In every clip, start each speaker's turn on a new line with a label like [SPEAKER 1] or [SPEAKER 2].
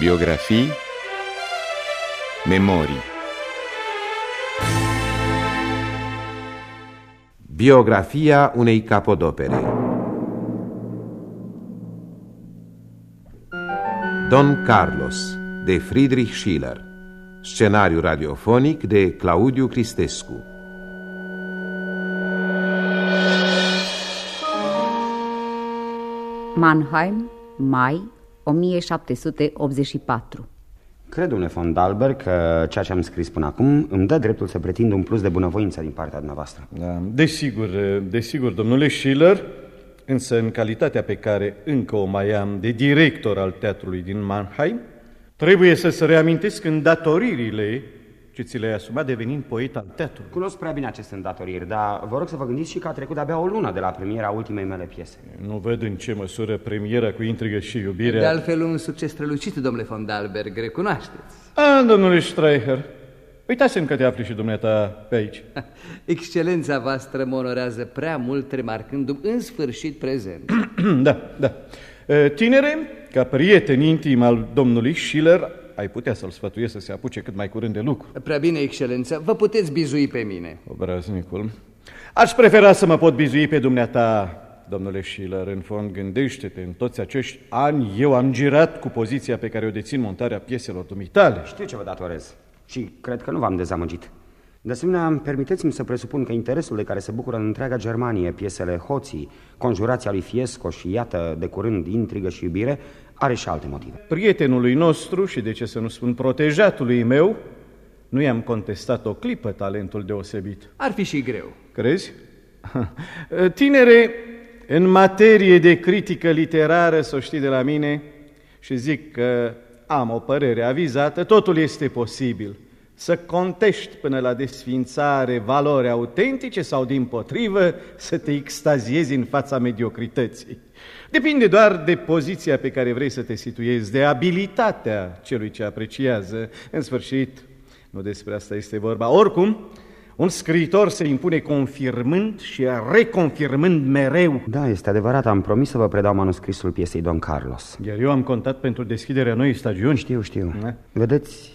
[SPEAKER 1] Biografii Memorii
[SPEAKER 2] Biografia unei capodopere Don Carlos de Friedrich Schiller. Scenariu radiofonic de Claudiu Cristescu.
[SPEAKER 3] Mannheim, mai 1784
[SPEAKER 4] Cred, domnule von Dalberg, că ceea ce am scris până acum îmi dă dreptul să pretind un plus de bunăvoință din partea dumneavoastră.
[SPEAKER 5] Da, desigur, desigur, domnule Schiller, însă în calitatea pe care încă o mai am de director al teatrului din Mannheim, trebuie să se reamintesc îndatoririle ce ți le-ai asumat devenind poet al teatrului.
[SPEAKER 4] Cunosc prea bine aceste îndatoriri, dar vă rog să vă gândiți și că a trecut abia o lună de la premiera ultimei mele piese.
[SPEAKER 5] Nu văd în ce măsură premiera cu intrigă și iubire...
[SPEAKER 6] De altfel un succes strălucit, domnule von Dalberg, recunoașteți.
[SPEAKER 5] A, domnule Streicher, uitați-mi că te afli și dumneata pe aici.
[SPEAKER 6] Excelența voastră mă onorează prea mult remarcându-mi în sfârșit prezent.
[SPEAKER 5] da, da. Tinere, ca prieten intim al domnului Schiller, ai putea să-l sfătuiesc să se apuce cât mai curând de lucru.
[SPEAKER 6] Prea bine, excelență, vă puteți bizui pe mine.
[SPEAKER 5] Obraznicul. Aș prefera să mă pot bizui pe dumneata, domnule Schiller. În fond, gândește-te, în toți acești ani eu am girat cu poziția pe care o dețin montarea pieselor dumitale.
[SPEAKER 4] Știu ce vă datorez și cred că nu v-am dezamăgit. De asemenea, permiteți-mi să presupun că interesul de care se bucură în întreaga Germanie piesele Hoții, Conjurația lui Fiesco și, iată, de curând, Intrigă și iubire, are și alte motive.
[SPEAKER 5] Prietenului nostru și, de ce să nu spun, protejatului meu, nu i-am contestat o clipă talentul deosebit.
[SPEAKER 6] Ar fi și greu.
[SPEAKER 5] Crezi? Tinere, în materie de critică literară, să o știi de la mine, și zic că am o părere avizată, totul este posibil. Să contești până la desfințare valori autentice sau, din potrivă, să te extaziezi în fața mediocrității. Depinde doar de poziția pe care vrei să te situezi, de abilitatea celui ce apreciază. În sfârșit, nu despre asta este vorba. Oricum, un scriitor se impune confirmând și reconfirmând mereu.
[SPEAKER 4] Da, este adevărat, am promis să vă predau manuscrisul piesei Don Carlos.
[SPEAKER 5] Iar eu am contat pentru deschiderea noii stagiuni.
[SPEAKER 4] Știu, știu. Da? Vedeți,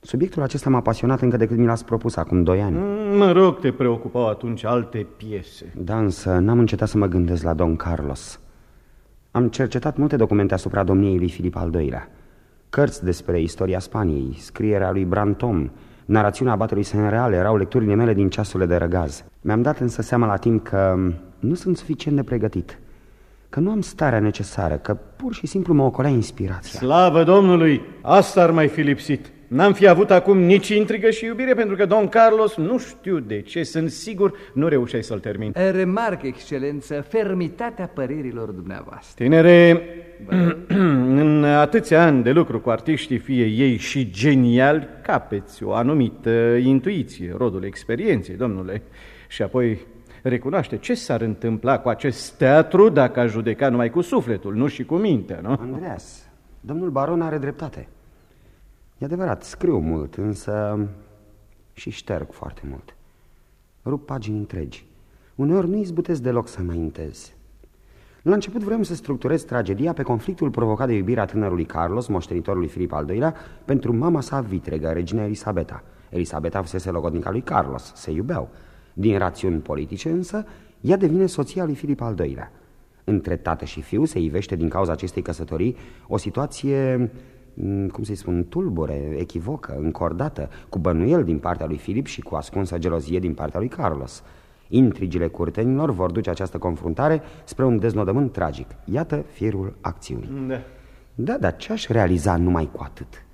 [SPEAKER 4] subiectul acesta m-a pasionat încă de când mi l-ați propus acum doi ani.
[SPEAKER 5] Mm, mă rog, te preocupau atunci alte piese.
[SPEAKER 4] Da, însă n-am încetat să mă gândesc la Don Carlos. Am cercetat multe documente asupra domniei lui Filip al II-lea. Cărți despre istoria Spaniei, scrierea lui Brantom, narațiunea abatului Senreal erau lecturile mele din ceasurile de răgaz. Mi-am dat însă seama la timp că nu sunt suficient de pregătit, că nu am starea necesară, că pur și simplu mă ocolea inspirația.
[SPEAKER 5] Slavă Domnului! Asta ar mai fi lipsit. N-am fi avut acum nici intrigă și iubire, pentru că Don Carlos, nu știu de ce, sunt sigur, nu reușeai să-l termin.
[SPEAKER 6] Remarc, excelență, fermitatea părerilor dumneavoastră.
[SPEAKER 5] Tinere, în atâția ani de lucru cu artiștii, fie ei și geniali, capeți o anumită intuiție, rodul experienței, domnule. Și apoi recunoaște ce s-ar întâmpla cu acest teatru dacă a judeca numai cu sufletul, nu și cu mintea, nu?
[SPEAKER 4] Andreas, domnul baron are dreptate. E adevărat, scriu mult, însă și șterg foarte mult. Rup pagini întregi. Uneori nu izbutesc deloc să înaintez. La început vrem să structurez tragedia pe conflictul provocat de iubirea tânărului Carlos, moștenitorului Filip al II-lea, pentru mama sa vitregă, regina Elisabeta. Elisabeta fusese logodnica lui Carlos, se iubeau. Din rațiuni politice însă, ea devine soția lui Filip al II-lea. Între tată și fiu se ivește din cauza acestei căsătorii o situație Mm, cum să-i spun, tulbure, echivocă, încordată, cu bănuiel din partea lui Filip și cu ascunsă gelozie din partea lui Carlos. Intrigile curtenilor vor duce această confruntare spre un deznodământ tragic. Iată firul acțiunii.
[SPEAKER 5] Da.
[SPEAKER 4] Da, dar ce aș realiza numai cu atât?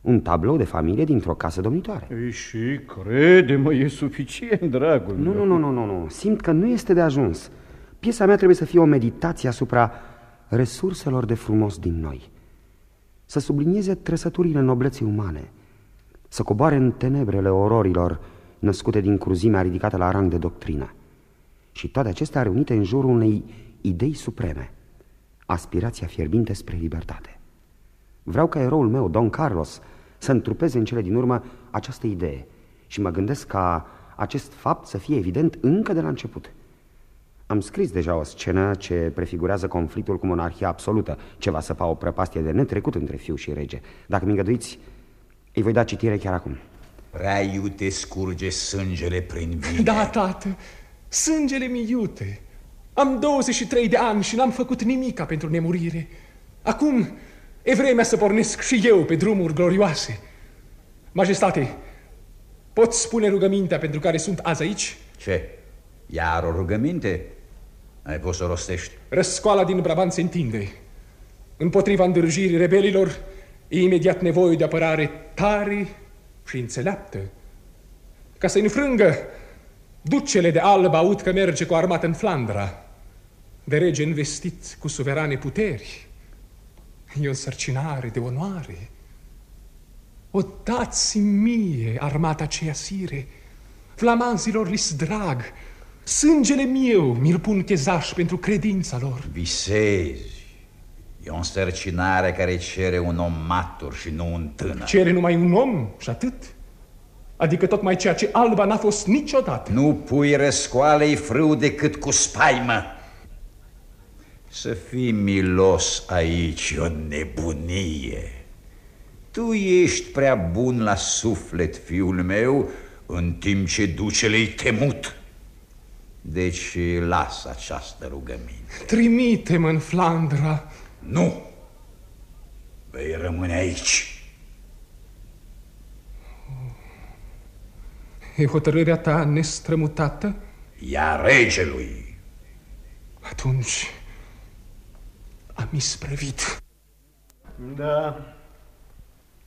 [SPEAKER 4] Un tablou de familie dintr-o casă domnitoare.
[SPEAKER 5] Ei, și crede-mă, e suficient, dragul
[SPEAKER 4] nu, nu, nu, nu, nu, nu. Simt că nu este de ajuns. Piesa mea trebuie să fie o meditație asupra resurselor de frumos din noi să sublinieze trăsăturile nobleții umane, să coboare în tenebrele ororilor născute din cruzimea ridicată la rang de doctrină. Și toate acestea reunite în jurul unei idei supreme, aspirația fierbinte spre libertate. Vreau ca eroul meu, Don Carlos, să întrupeze în cele din urmă această idee și mă gândesc ca acest fapt să fie evident încă de la început. Am scris deja o scenă ce prefigurează conflictul cu monarhia absolută, ce va săpa o prăpastie de netrecut între fiu și rege. Dacă mi îngăduiți, îi voi da citire chiar acum.
[SPEAKER 1] Prea iute scurge sângele prin vine.
[SPEAKER 7] Da, tată, sângele mi iute. Am 23 de ani și n-am făcut nimica pentru nemurire. Acum e vremea să pornesc și eu pe drumuri glorioase. Majestate, poți spune rugămintea pentru care sunt azi aici?
[SPEAKER 1] Ce? Iar o rugăminte? Ai poți să o rostești?
[SPEAKER 7] Răscoala din Brabant se întinde. Împotriva îndrăjirii rebelilor, e imediat nevoie de apărare tare și înțeleaptă. Ca să înfrângă, ducele de alb aud că merge cu armată în Flandra, de rege investit cu suverane puteri. E o însărcinare de onoare. O dați mie armata aceea sire, flamanzilor li drag, sângele meu mi-l pun chezaș pentru credința lor.
[SPEAKER 1] Visezi. E o însărcinare care cere un om matur și nu un tânăr.
[SPEAKER 7] Cere numai un om și atât. Adică tocmai ceea ce Alba n-a fost niciodată.
[SPEAKER 1] Nu pui răscoalei frâu decât cu spaimă. Să fii milos aici o nebunie. Tu ești prea bun la suflet, fiul meu, în timp ce ducele-i temut. Deci lasă această rugăminte.
[SPEAKER 7] Trimite-mă în Flandra.
[SPEAKER 1] Nu! Vei rămâne aici.
[SPEAKER 7] E hotărârea ta nestrămutată?
[SPEAKER 1] Ea regelui.
[SPEAKER 7] Atunci am isprăvit.
[SPEAKER 5] Da,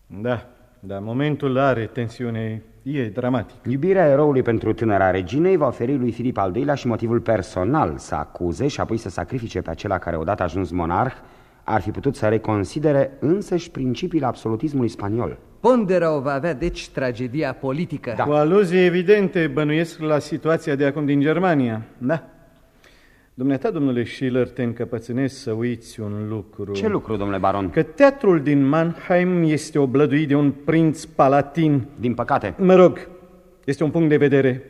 [SPEAKER 5] da, da, momentul are tensiune, e dramatic.
[SPEAKER 4] Iubirea eroului pentru tânăra reginei va oferi lui Filip al II-lea și motivul personal să acuze și apoi să sacrifice pe acela care odată ajuns monarh ar fi putut să reconsidere însăși principiile absolutismului spaniol.
[SPEAKER 6] Ponderă o va avea, deci, tragedia politică.
[SPEAKER 5] Da. Cu aluzie evidente bănuiesc la situația de acum din Germania. Da. Dumneata, domnule Schiller, te încăpățânezi să uiți un lucru.
[SPEAKER 4] Ce lucru, domnule baron?
[SPEAKER 5] Că teatrul din Mannheim este oblăduit de un prinț palatin.
[SPEAKER 4] Din păcate.
[SPEAKER 5] Mă rog, este un punct de vedere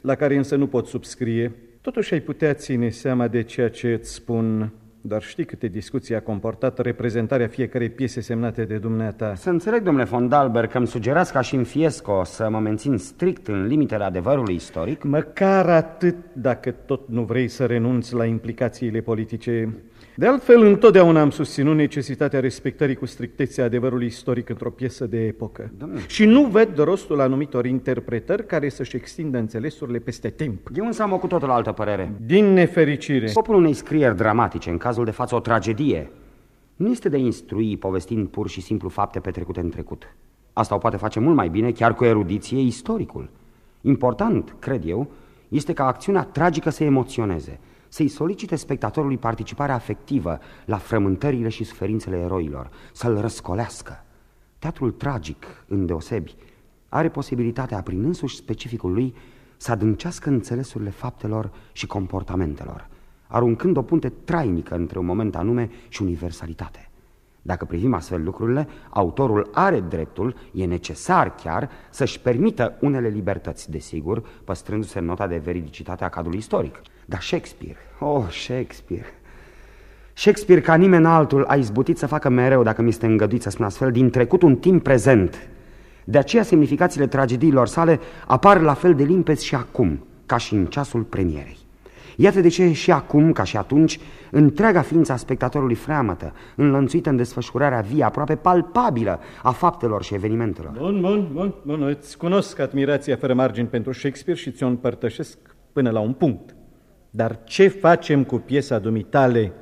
[SPEAKER 5] la care însă nu pot subscrie. Totuși ai putea ține seama de ceea ce îți spun dar știi câte discuții a comportat reprezentarea fiecarei piese semnate de dumneata.
[SPEAKER 4] Să înțeleg, domnule von Dalberg, că îmi sugerați ca și în Fiesco să mă mențin strict în limitele adevărului istoric?
[SPEAKER 5] Măcar atât, dacă tot nu vrei să renunți la implicațiile politice. De altfel, întotdeauna am susținut necesitatea respectării cu strictețe adevărului istoric într-o piesă de epocă. Domnule. Și nu ved rostul anumitor interpretări care să-și extindă înțelesurile peste timp.
[SPEAKER 4] Eu însă am o cu totul altă părere.
[SPEAKER 5] Din nefericire.
[SPEAKER 4] Scopul unei scrieri dramatice, în cazul de față o tragedie, nu este de instrui povestind pur și simplu fapte petrecute în trecut. Asta o poate face mult mai bine, chiar cu erudiție, istoricul. Important, cred eu, este ca acțiunea tragică să emoționeze – să-i solicite spectatorului participarea afectivă la frământările și suferințele eroilor, să-l răscolească. Teatrul tragic, îndeosebi, are posibilitatea, prin însuși specificul lui, să adâncească înțelesurile faptelor și comportamentelor, aruncând o punte trainică între un moment anume și universalitate. Dacă privim astfel lucrurile, autorul are dreptul, e necesar chiar, să-și permită unele libertăți, desigur, păstrându-se nota de veridicitate a cadrului istoric. Dar Shakespeare, oh, Shakespeare... Shakespeare, ca nimeni altul, a izbutit să facă mereu, dacă mi este îngăduit să spun astfel, din trecut un timp prezent. De aceea semnificațiile tragediilor sale apar la fel de limpezi și acum, ca și în ceasul premierei. Iată de ce și acum, ca și atunci, întreaga ființa spectatorului freamătă, înlănțuită în desfășurarea vie, aproape palpabilă a faptelor și evenimentelor.
[SPEAKER 5] Bun, bun, bun, bun, îți cunosc admirația fără margini pentru Shakespeare și ți-o împărtășesc până la un punct. Dar ce facem cu piesa dumitale?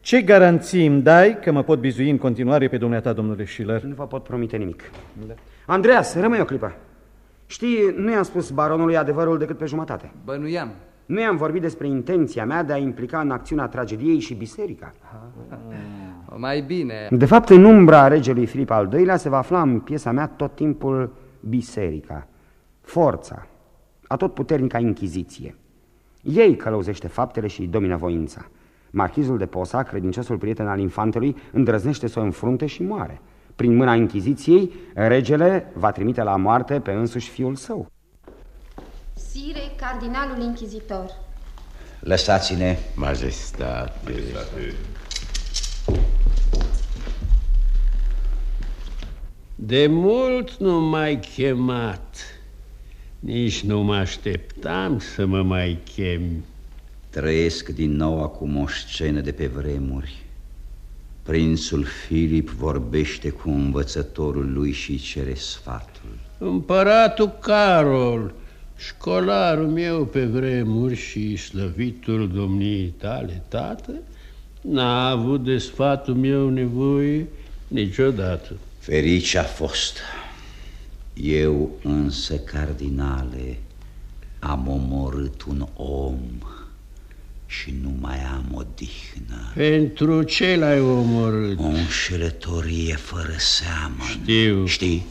[SPEAKER 5] Ce garanții îmi dai că mă pot bizui în continuare pe dumneata, domnule Schiller?
[SPEAKER 4] Nu vă pot promite nimic. Da. Andreas, rămâi o clipă. Știi, nu i-am spus baronului adevărul decât pe jumătate.
[SPEAKER 6] Bănuiam.
[SPEAKER 4] Nu i-am vorbit despre intenția mea de a implica în acțiunea tragediei și biserica.
[SPEAKER 6] O, mai bine.
[SPEAKER 4] De fapt, în umbra regelui Filip al II-lea se va afla în piesa mea tot timpul biserica, forța, a tot puternica inchiziție. Ei călăuzește faptele și domină voința. Marchizul de Posa, credinciosul prieten al infantelui, îndrăznește să o înfrunte și moare. Prin mâna Inchiziției, regele va trimite la moarte pe însuși fiul său.
[SPEAKER 8] Sire, cardinalul inchizitor.
[SPEAKER 1] Lăsați-ne.
[SPEAKER 9] Majestate. De mult nu m-ai chemat. Nici nu mă așteptam să mă mai chemi.
[SPEAKER 1] Trăiesc din nou acum o scenă de pe vremuri. Prințul Filip vorbește cu învățătorul lui și cere sfatul.
[SPEAKER 9] Împăratul Carol, școlarul meu pe vremuri și slăvitul domniei tale, tată, n-a avut de sfatul meu nevoie niciodată.
[SPEAKER 1] Ferice a fost. Eu însă, cardinale, am omorât un om și nu mai am odihnă.
[SPEAKER 9] Pentru ce l-ai omorât?
[SPEAKER 1] O înșelătorie fără seamă.
[SPEAKER 9] Știu.
[SPEAKER 1] Știi?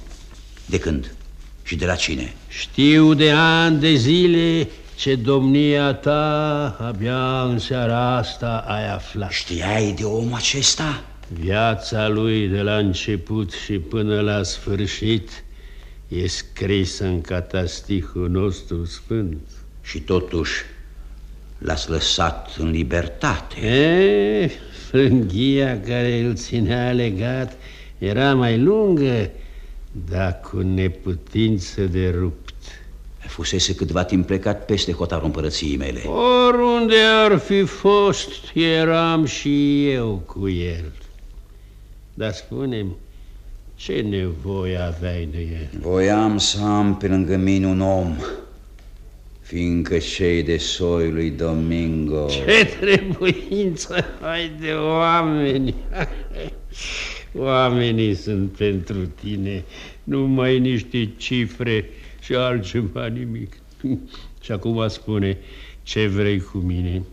[SPEAKER 1] De când? Și de la cine?
[SPEAKER 9] Știu de ani de zile ce domnia ta abia în seara asta ai aflat.
[SPEAKER 1] Știai de omul acesta?
[SPEAKER 9] Viața lui de la început și până la sfârșit e scrisă în catastihul nostru sfânt.
[SPEAKER 1] Și totuși l-ați lăsat în libertate.
[SPEAKER 9] E, frânghia care îl ținea legat era mai lungă, dar cu neputință de rupt.
[SPEAKER 1] Fusese câtva timp plecat peste hotarul împărăției mele.
[SPEAKER 9] Oriunde ar fi fost, eram și eu cu el. Dar spune ce nevoie aveai de el?
[SPEAKER 1] Voiam să am pe lângă mine un om, fiindcă cei de soi lui Domingo...
[SPEAKER 9] Ce trebuință ai de oameni? Oamenii sunt pentru tine numai niște cifre și altceva nimic. Și acum spune, ce vrei cu mine?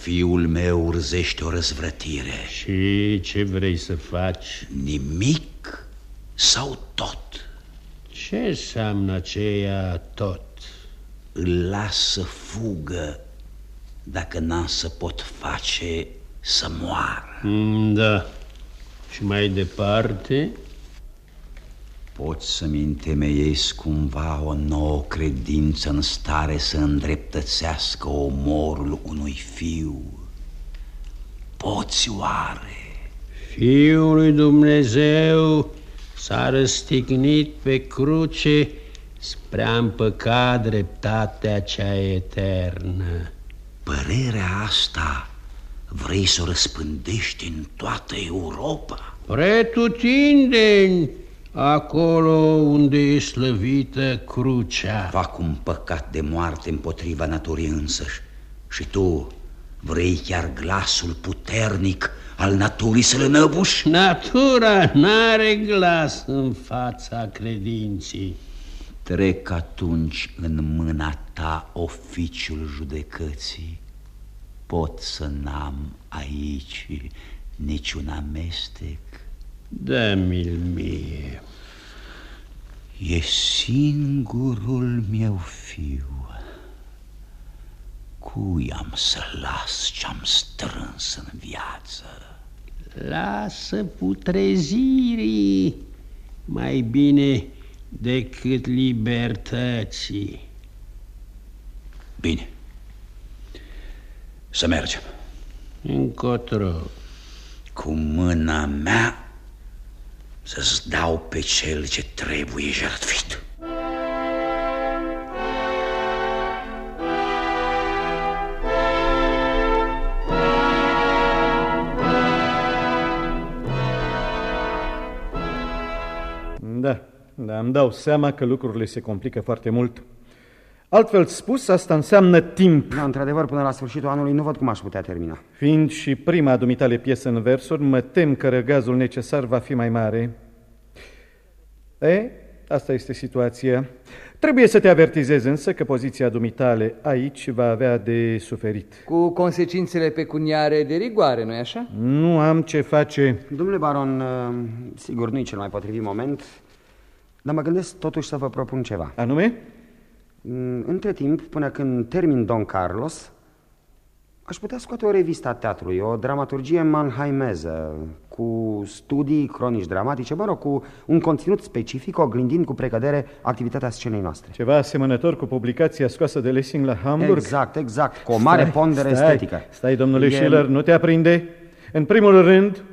[SPEAKER 1] Fiul meu urzește o răzvrătire.
[SPEAKER 9] Și ce vrei să faci?
[SPEAKER 1] Nimic sau tot?
[SPEAKER 9] Ce înseamnă aceea tot?
[SPEAKER 1] Îl las să fugă dacă n-am să pot face să moară.
[SPEAKER 9] Mm, da. Și mai departe?
[SPEAKER 1] Pot să-mi întemeiesc cumva o nouă credință în stare să îndreptățească omorul unui fiu. Poți oare?
[SPEAKER 9] Fiul lui Dumnezeu s-a răstignit pe cruce spre a împăca dreptatea cea eternă.
[SPEAKER 1] Părerea asta vrei să o răspândești în toată Europa?
[SPEAKER 9] Pretutindeni, acolo unde e slăvită crucea.
[SPEAKER 1] Fac un păcat de moarte împotriva naturii însăși. Și tu vrei chiar glasul puternic al naturii să-l înăbuși?
[SPEAKER 9] Natura n-are glas în fața credinții.
[SPEAKER 1] Trec atunci în mâna ta oficiul judecății. Pot să n-am aici niciun amestec.
[SPEAKER 9] Dă-mi-l mie.
[SPEAKER 1] E singurul meu fiu. Cui am să las ce-am strâns în viață?
[SPEAKER 9] Lasă putrezirii mai bine decât libertății.
[SPEAKER 1] Bine. Să mergem.
[SPEAKER 9] Încotro.
[SPEAKER 1] Cu mâna mea să-ți dau pe cel ce trebuie jertfit.
[SPEAKER 5] Da, da, îmi dau seama că lucrurile se complică foarte mult. Altfel spus, asta înseamnă timp.
[SPEAKER 4] Da, într-adevăr, până la sfârșitul anului nu văd cum aș putea termina.
[SPEAKER 5] Fiind și prima dumitale piesă în versuri, mă tem că răgazul necesar va fi mai mare. E, asta este situația. Trebuie să te avertizez însă că poziția dumitale aici va avea de suferit.
[SPEAKER 6] Cu consecințele pecuniare de rigoare, nu-i așa?
[SPEAKER 5] Nu am ce face.
[SPEAKER 4] Domnule baron, uh, sigur nu e cel mai potrivit moment, dar mă gândesc totuși să vă propun ceva.
[SPEAKER 5] Anume?
[SPEAKER 4] Mm, Între timp, până când termin Don Carlos, Aș putea scoate o revistă a teatrului, o dramaturgie mannheimeză, cu studii cronici dramatice, mă rog, cu un conținut specific, oglindind cu precădere activitatea scenei noastre.
[SPEAKER 5] Ceva asemănător cu publicația scoasă de Lessing la Hamburg?
[SPEAKER 4] Exact, exact, cu o mare stai, pondere
[SPEAKER 5] stai,
[SPEAKER 4] estetică.
[SPEAKER 5] Stai, domnule e... Schiller, nu te aprinde. În primul rând,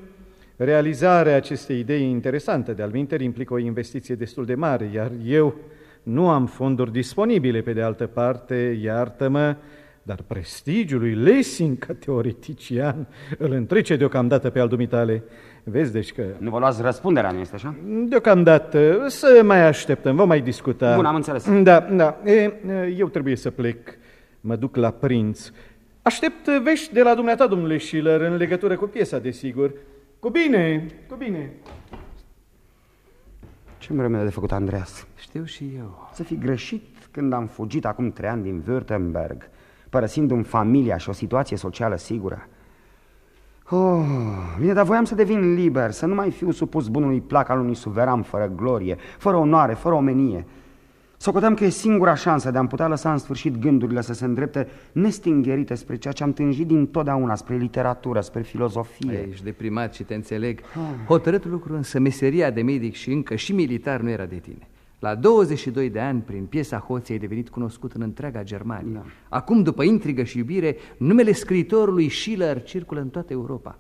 [SPEAKER 5] realizarea acestei idei interesante de alminteri implică o investiție destul de mare, iar eu nu am fonduri disponibile, pe de altă parte, iartă-mă, dar prestigiul lui Lessing ca teoretician îl întrece deocamdată pe al dumitale. Vezi deci că...
[SPEAKER 4] Nu vă luați răspunderea, nu este așa?
[SPEAKER 5] Deocamdată, să mai așteptăm, vom mai discuta.
[SPEAKER 4] Bun, am înțeles.
[SPEAKER 5] Da, da. E, eu trebuie să plec. Mă duc la prinț. Aștept vești de la dumneata, domnule Schiller, în legătură cu piesa, desigur. Cu bine, cu bine.
[SPEAKER 4] Ce-mi rămâne de făcut, Andreas?
[SPEAKER 6] Știu și eu.
[SPEAKER 4] Să fi greșit când am fugit acum trei ani din Württemberg părăsindu-mi familia și o situație socială sigură. Oh, bine, dar voiam să devin liber, să nu mai fiu supus bunului plac al unui suveran fără glorie, fără onoare, fără omenie. Socoteam că e singura șansă de a-mi putea lăsa în sfârșit gândurile să se îndrepte nestingherite spre ceea ce am tânjit din totdeauna, spre literatură, spre filozofie.
[SPEAKER 6] Ești deprimat și te înțeleg. Ah. Hotărât lucru, însă meseria de medic și încă și militar nu era de tine. La 22 de ani, prin piesa Hoții, ai devenit cunoscut în întreaga Germania. Da. Acum, după intrigă și iubire, numele scriitorului Schiller circulă în toată Europa.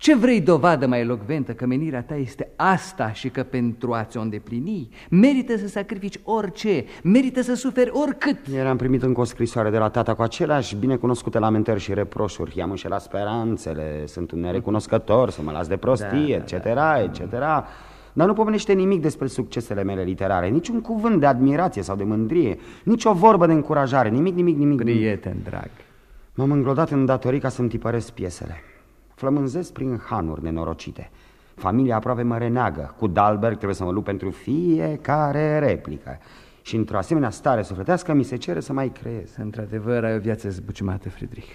[SPEAKER 6] Ce vrei dovadă mai elocventă că menirea ta este asta și că pentru a ți-o îndeplini merită să sacrifici orice, merită să suferi oricât?
[SPEAKER 4] Eram primit încă o scrisoare de la tata cu aceleași binecunoscute lamentări și reproșuri. I-am înșelat speranțele, sunt un nerecunoscător, să mă las de prostie, da, etc., da, da. etc., dar nu pomenește nimic despre succesele mele literare, niciun cuvânt de admirație sau de mândrie, nici o vorbă de încurajare, nimic, nimic, nimic.
[SPEAKER 6] Prieten drag.
[SPEAKER 4] M-am înglodat în datorii ca să-mi tipăresc piesele. Flămânzesc prin hanuri nenorocite. Familia aproape mă reneagă. Cu Dalberg trebuie să mă lupt pentru fiecare replică. Și într-o asemenea stare sufletească mi se cere să mai creez.
[SPEAKER 6] Într-adevăr, ai o viață zbuciumată, Friedrich.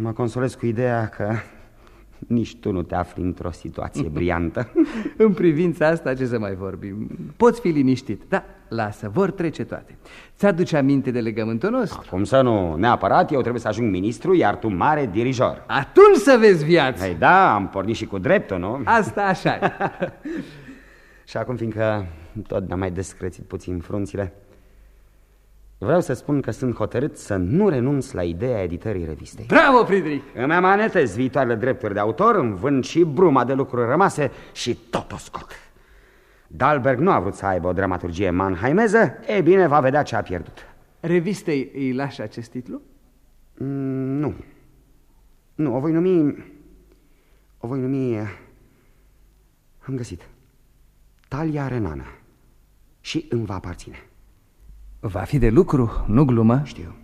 [SPEAKER 4] Mă consolez cu ideea că nici tu nu te afli într-o situație briantă.
[SPEAKER 6] în privința asta ce să mai vorbim? Poți fi liniștit, da, lasă, vor trece toate. Ți-aduce aminte de legământul nostru?
[SPEAKER 4] Acum să nu, neapărat, eu trebuie să ajung ministru, iar tu mare dirijor.
[SPEAKER 6] Atunci să vezi viața.
[SPEAKER 4] Ei da, am pornit și cu dreptul, nu?
[SPEAKER 6] Asta așa
[SPEAKER 4] Și acum, fiindcă tot ne-am mai descrețit puțin frunțile, Vreau să spun că sunt hotărât să nu renunț la ideea editării revistei.
[SPEAKER 6] Bravo, Friedrich!
[SPEAKER 4] Îmi amanetez viitoarele drepturi de autor, îmi vând și bruma de lucruri rămase și tot o scot. Dalberg nu a vrut să aibă o dramaturgie mannheimeză, e bine, va vedea ce a pierdut.
[SPEAKER 6] Revistei îi lași acest titlu?
[SPEAKER 4] Mm, nu. Nu, o voi numi... O voi numi... Am găsit. Talia Renana. Și îmi va aparține.
[SPEAKER 6] Va fi de lucru, nu glumă?
[SPEAKER 4] Știu.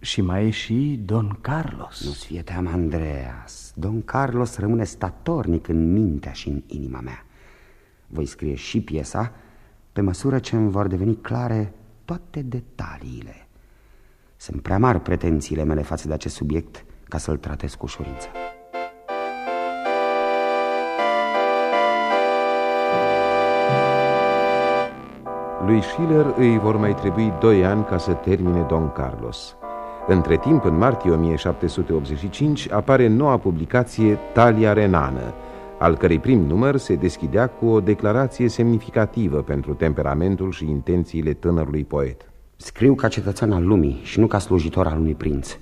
[SPEAKER 6] Și mai e și Don Carlos.
[SPEAKER 4] Nu-ți fie teamă, Andreas. Don Carlos rămâne statornic în mintea și în inima mea. Voi scrie și piesa pe măsură ce îmi vor deveni clare toate detaliile. Sunt prea mari pretențiile mele față de acest subiect ca să-l tratez cu ușurință.
[SPEAKER 2] Lui Schiller îi vor mai trebui doi ani ca să termine Don Carlos. Între timp, în martie 1785, apare noua publicație Talia Renană, al cărei prim număr se deschidea cu o declarație semnificativă pentru temperamentul și intențiile tânărului poet.
[SPEAKER 4] Scriu ca cetățean al lumii și nu ca slujitor al unui prinț.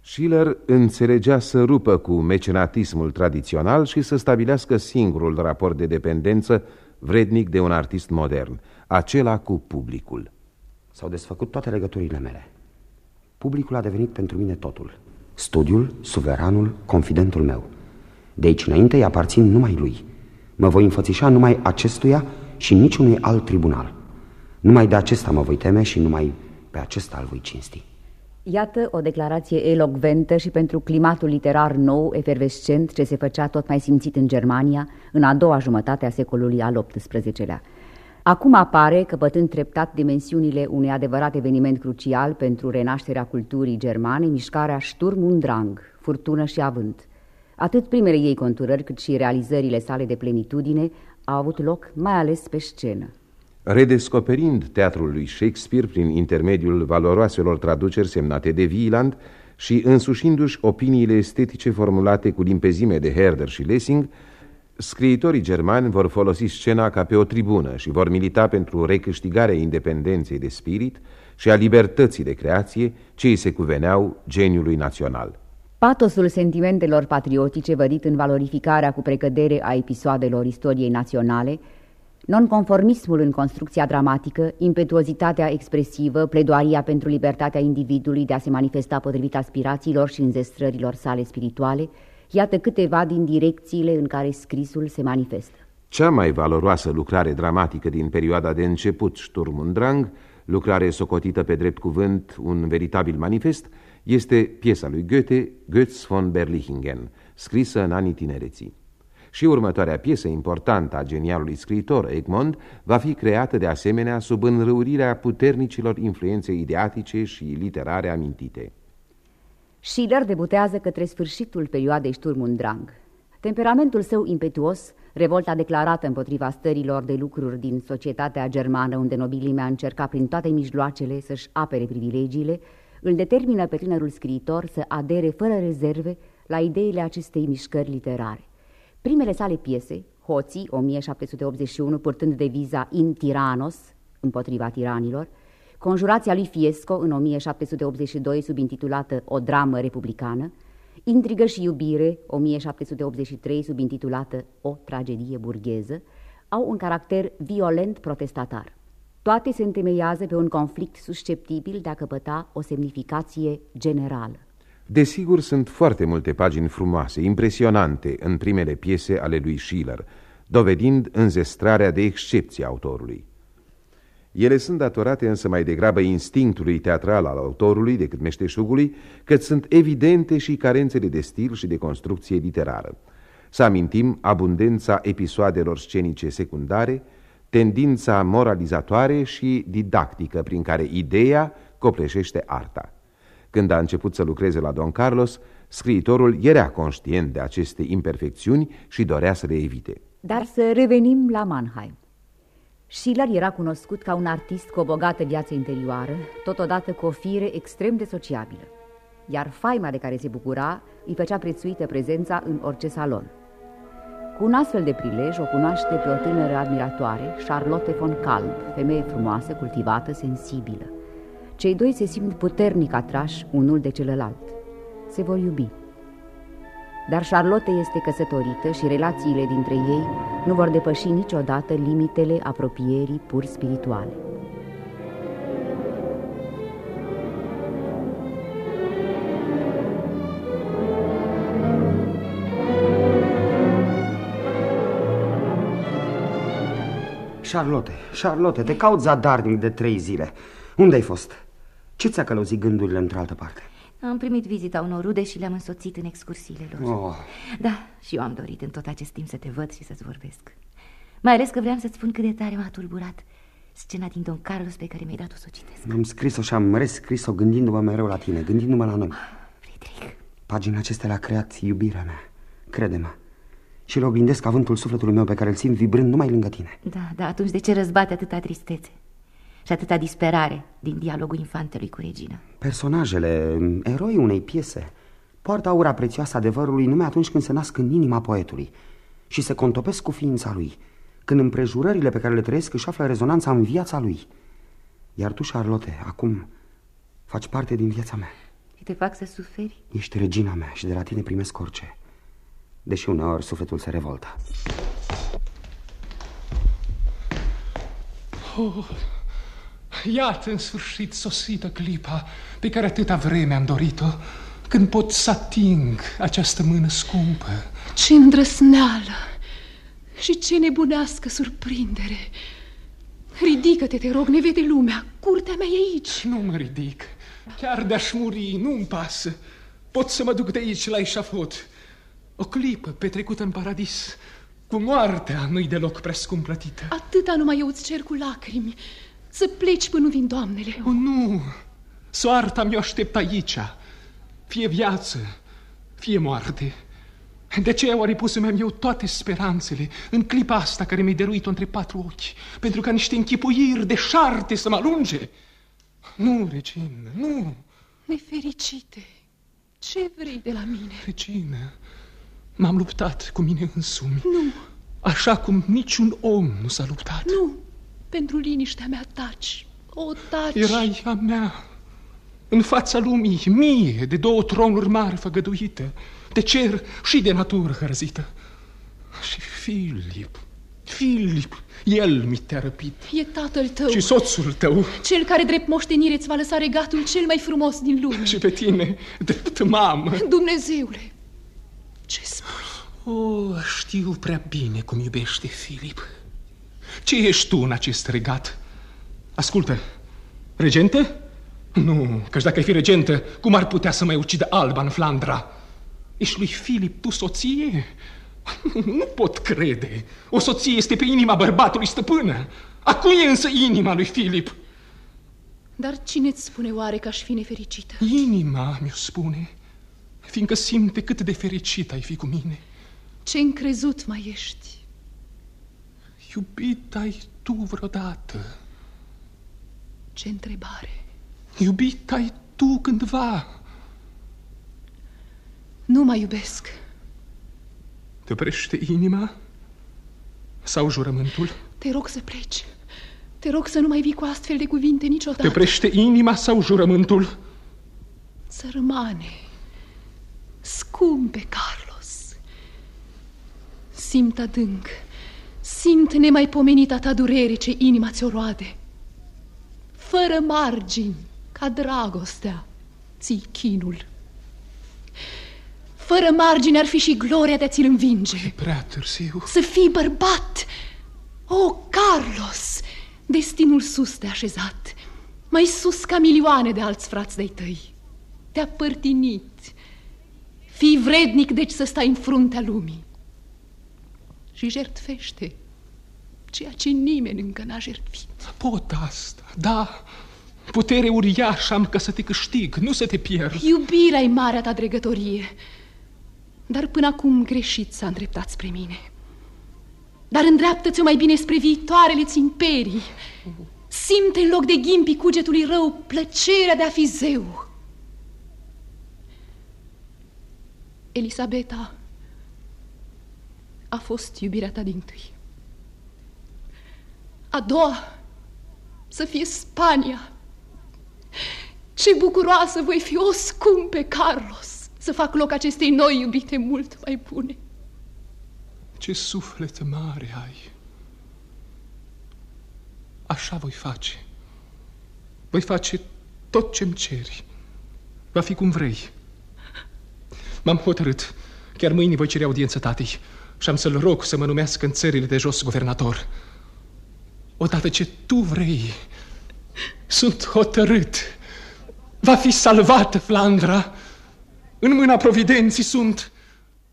[SPEAKER 2] Schiller înțelegea să rupă cu mecenatismul tradițional și să stabilească singurul raport de dependență vrednic de un artist modern – acela cu publicul.
[SPEAKER 4] S-au desfăcut toate legăturile mele. Publicul a devenit pentru mine totul. Studiul, suveranul, confidentul meu. De aici înainte îi aparțin numai lui. Mă voi înfățișa numai acestuia și niciunui alt tribunal. Numai de acesta mă voi teme și numai pe acesta îl voi cinsti.
[SPEAKER 3] Iată o declarație elocventă și pentru climatul literar nou, efervescent, ce se făcea tot mai simțit în Germania în a doua jumătate a secolului al XVIII-lea. Acum apare, căpătând treptat dimensiunile unui adevărat eveniment crucial pentru renașterea culturii germane, mișcarea Sturm und Drang, furtună și avânt. Atât primele ei conturări, cât și realizările sale de plenitudine au avut loc mai ales pe scenă.
[SPEAKER 2] Redescoperind teatrul lui Shakespeare prin intermediul valoroaselor traduceri semnate de Wieland, și însușindu-și opiniile estetice formulate cu limpezime de Herder și Lessing, scriitorii germani vor folosi scena ca pe o tribună și vor milita pentru recâștigarea independenței de spirit și a libertății de creație ce îi se cuveneau geniului național.
[SPEAKER 3] Patosul sentimentelor patriotice vădit în valorificarea cu precădere a episoadelor istoriei naționale, nonconformismul în construcția dramatică, impetuozitatea expresivă, pledoaria pentru libertatea individului de a se manifesta potrivit aspirațiilor și înzestrărilor sale spirituale, iată câteva din direcțiile în care scrisul se manifestă.
[SPEAKER 2] Cea mai valoroasă lucrare dramatică din perioada de început Sturm und Drang, lucrare socotită pe drept cuvânt un veritabil manifest, este piesa lui Goethe, Götz von Berlichingen, scrisă în anii tinereții. Și următoarea piesă importantă a genialului scriitor Egmont va fi creată de asemenea sub înrăurirea puternicilor influențe ideatice și literare amintite.
[SPEAKER 3] Schiller debutează către sfârșitul perioadei Sturm und Drang. Temperamentul său impetuos, revolta declarată împotriva stărilor de lucruri din societatea germană unde nobilimea încerca prin toate mijloacele să-și apere privilegiile, îl determină pe tânărul scriitor să adere fără rezerve la ideile acestei mișcări literare. Primele sale piese, Hoții, 1781, purtând deviza In Tiranos, împotriva tiranilor, Conjurația lui Fiesco, în 1782, subintitulată O dramă republicană, Intrigă și iubire, 1783, subintitulată O tragedie burgheză, au un caracter violent protestatar. Toate se întemeiază pe un conflict susceptibil de a căpăta o semnificație generală.
[SPEAKER 2] Desigur, sunt foarte multe pagini frumoase, impresionante în primele piese ale lui Schiller, dovedind înzestrarea de excepție autorului. Ele sunt datorate însă mai degrabă instinctului teatral al autorului decât meșteșugului, cât sunt evidente și carențele de stil și de construcție literară. Să amintim abundența episoadelor scenice secundare, tendința moralizatoare și didactică prin care ideea copleșește arta. Când a început să lucreze la Don Carlos, scriitorul era conștient de aceste imperfecțiuni și dorea să le evite.
[SPEAKER 3] Dar să revenim la Mannheim. Schiller era cunoscut ca un artist cu o bogată viață interioară, totodată cu o fire extrem de sociabilă, iar faima de care se bucura îi făcea prețuită prezența în orice salon. Cu un astfel de prilej o cunoaște pe o tânără admiratoare, Charlotte von Kalb, femeie frumoasă, cultivată, sensibilă. Cei doi se simt puternic atrași unul de celălalt. Se vor iubi. Dar Charlotte este căsătorită și relațiile dintre ei nu vor depăși niciodată limitele apropierii pur spirituale.
[SPEAKER 4] Charlotte, Charlotte, te caut zadarnic de trei zile. Unde ai fost? Ce ți-a călăuzit gândurile într-altă parte?
[SPEAKER 10] Am primit vizita unor rude și le-am însoțit în excursiile lor.
[SPEAKER 4] Oh.
[SPEAKER 10] Da, și eu am dorit în tot acest timp să te văd și să-ți vorbesc. Mai ales că vreau să-ți spun cât de tare m-a tulburat scena din Don Carlos pe care mi-ai dat-o să o citesc.
[SPEAKER 4] Am scris-o și am rescris-o gândindu-mă mereu la tine, gândindu-mă la noi.
[SPEAKER 10] Friedrich.
[SPEAKER 4] Pagina acestea le-a creat iubirea mea, crede-mă. Și le oglindesc avântul sufletului meu pe care îl simt vibrând numai lângă tine.
[SPEAKER 10] Da, da, atunci de ce răzbate atâta tristețe? Și atâta disperare din dialogul infantelui cu regina?
[SPEAKER 4] Personajele, eroii unei piese, poartă aura prețioasă adevărului numai atunci când se nasc în inima poetului și se contopesc cu ființa lui, când împrejurările pe care le trăiesc își află rezonanța în viața lui. Iar tu, Charlotte, acum faci parte din viața mea.
[SPEAKER 10] Și te fac să suferi?
[SPEAKER 4] Ești regina mea și de la tine primesc orice. Deși uneori sufletul se revoltă.
[SPEAKER 7] Oh, iată în sfârșit sosită clipa pe care atâta vreme am dorit-o, când pot să ating această mână scumpă.
[SPEAKER 11] Ce îndrăsneală și ce nebunească surprindere! Ridică-te, te rog, ne vede lumea. Curtea mea e aici.
[SPEAKER 7] Nu mă ridic. Chiar de-aș muri, nu-mi pasă. Pot să mă duc de aici la eșafot. O clipă petrecută în paradis, cu moartea nu-i deloc prea scump plătită.
[SPEAKER 11] Atâta numai eu îți cer cu lacrimi. Să pleci până nu vin doamnele.
[SPEAKER 7] O, nu! Soarta mi-o aștept aici. Fie viață, fie moarte. De aceea oare pus să-mi eu toate speranțele în clipa asta care mi-ai dăruit-o între patru ochi, pentru ca niște închipuiri de șarte să mă alunge? Nu, regină, nu!
[SPEAKER 11] Nefericite, Ce vrei de la mine?
[SPEAKER 7] Regină, m-am luptat cu mine însumi.
[SPEAKER 11] Nu.
[SPEAKER 7] Așa cum niciun om nu s-a luptat.
[SPEAKER 11] Nu. Pentru liniștea mea taci. O, taci.
[SPEAKER 7] Erai a mea. În fața lumii, mie, de două tronuri mari făgăduită, de cer și de natură hărzită. Și Filip, Filip, el mi te-a răpit.
[SPEAKER 11] E tatăl tău.
[SPEAKER 7] Și soțul tău.
[SPEAKER 11] Cel care drept moștenire îți va lăsa regatul cel mai frumos din lume.
[SPEAKER 7] Și pe tine, drept mamă.
[SPEAKER 11] Dumnezeule, ce spui?
[SPEAKER 7] O, știu prea bine cum iubește Filip. Ce ești tu în acest regat? Ascultă, regentă? Nu, căci dacă ai fi regentă, cum ar putea să mai ucidă Alba în Flandra? Ești lui Filip tu soție? Nu pot crede. O soție este pe inima bărbatului stăpână. A cui e însă inima lui Filip?
[SPEAKER 11] Dar cine-ți spune oare că aș fi nefericită?
[SPEAKER 7] Inima mi-o spune, fiindcă simte cât de fericit ai fi cu mine.
[SPEAKER 11] Ce încrezut mai ești.
[SPEAKER 7] Iubit ai tu vreodată?
[SPEAKER 11] Ce întrebare.
[SPEAKER 7] Iubit ai tu cândva?
[SPEAKER 11] Nu mai iubesc.
[SPEAKER 7] Te oprește inima? Sau jurământul?
[SPEAKER 11] Te rog să pleci. Te rog să nu mai vii cu astfel de cuvinte niciodată.
[SPEAKER 7] Te oprește inima sau jurământul?
[SPEAKER 11] Sărmane, scumpe Carlos, simt adânc, simt nemaipomenita ta durere ce inima ți-o roade. Fără margini, ca dragostea, ții chinul. Fără margine ar fi și gloria de a ți-l învinge.
[SPEAKER 7] E prea târziu.
[SPEAKER 11] Să fii bărbat! O, Carlos! Destinul sus te-a așezat, mai sus ca milioane de alți frați de-ai tăi. Te-a părtinit. Fii vrednic, deci, să stai în fruntea lumii. Și jertfește ceea ce nimeni încă n-a jertfit.
[SPEAKER 7] Pot asta, da. Putere uriașă am ca să te câștig, nu să te pierd.
[SPEAKER 11] Iubirea e marea ta dregătorie. Dar până acum greșit s-a îndreptat spre mine. Dar îndreaptă-ți-o mai bine spre viitoarele-ți imperii. Simte în loc de ghimpi cugetului rău plăcerea de a fi zeu. Elisabeta a fost iubirea ta din tâi. A doua să fie Spania. Ce bucuroasă voi fi, o scumpe Carlos, să fac loc acestei noi iubite mult mai bune.
[SPEAKER 7] Ce suflet mare ai! Așa voi face. Voi face tot ce-mi ceri. Va fi cum vrei. M-am hotărât. Chiar mâine voi cere audiență tatei și am să-l rog să mă numească în țările de jos guvernator. Odată ce tu vrei, sunt hotărât. Va fi salvată Flandra. În mâna providenții sunt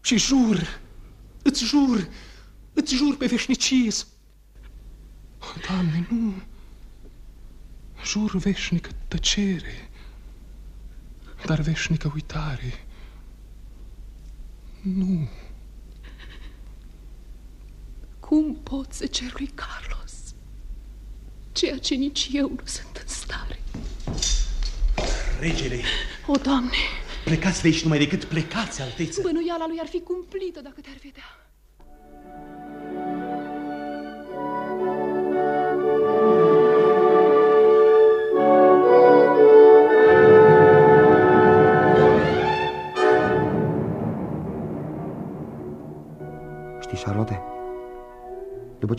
[SPEAKER 7] și jur Îți jur, îți jur pe veșnicie. Oh, Doamne, nu. Jur veșnică tăcere, dar veșnică uitare. Nu.
[SPEAKER 11] Cum pot să cer lui Carlos ceea ce nici eu nu sunt în stare?
[SPEAKER 12] Regele!
[SPEAKER 11] O, Doamne!
[SPEAKER 12] Plecați de aici numai decât plecați, alteță.
[SPEAKER 11] Bănuiala lui ar fi cumplită dacă te-ar vedea.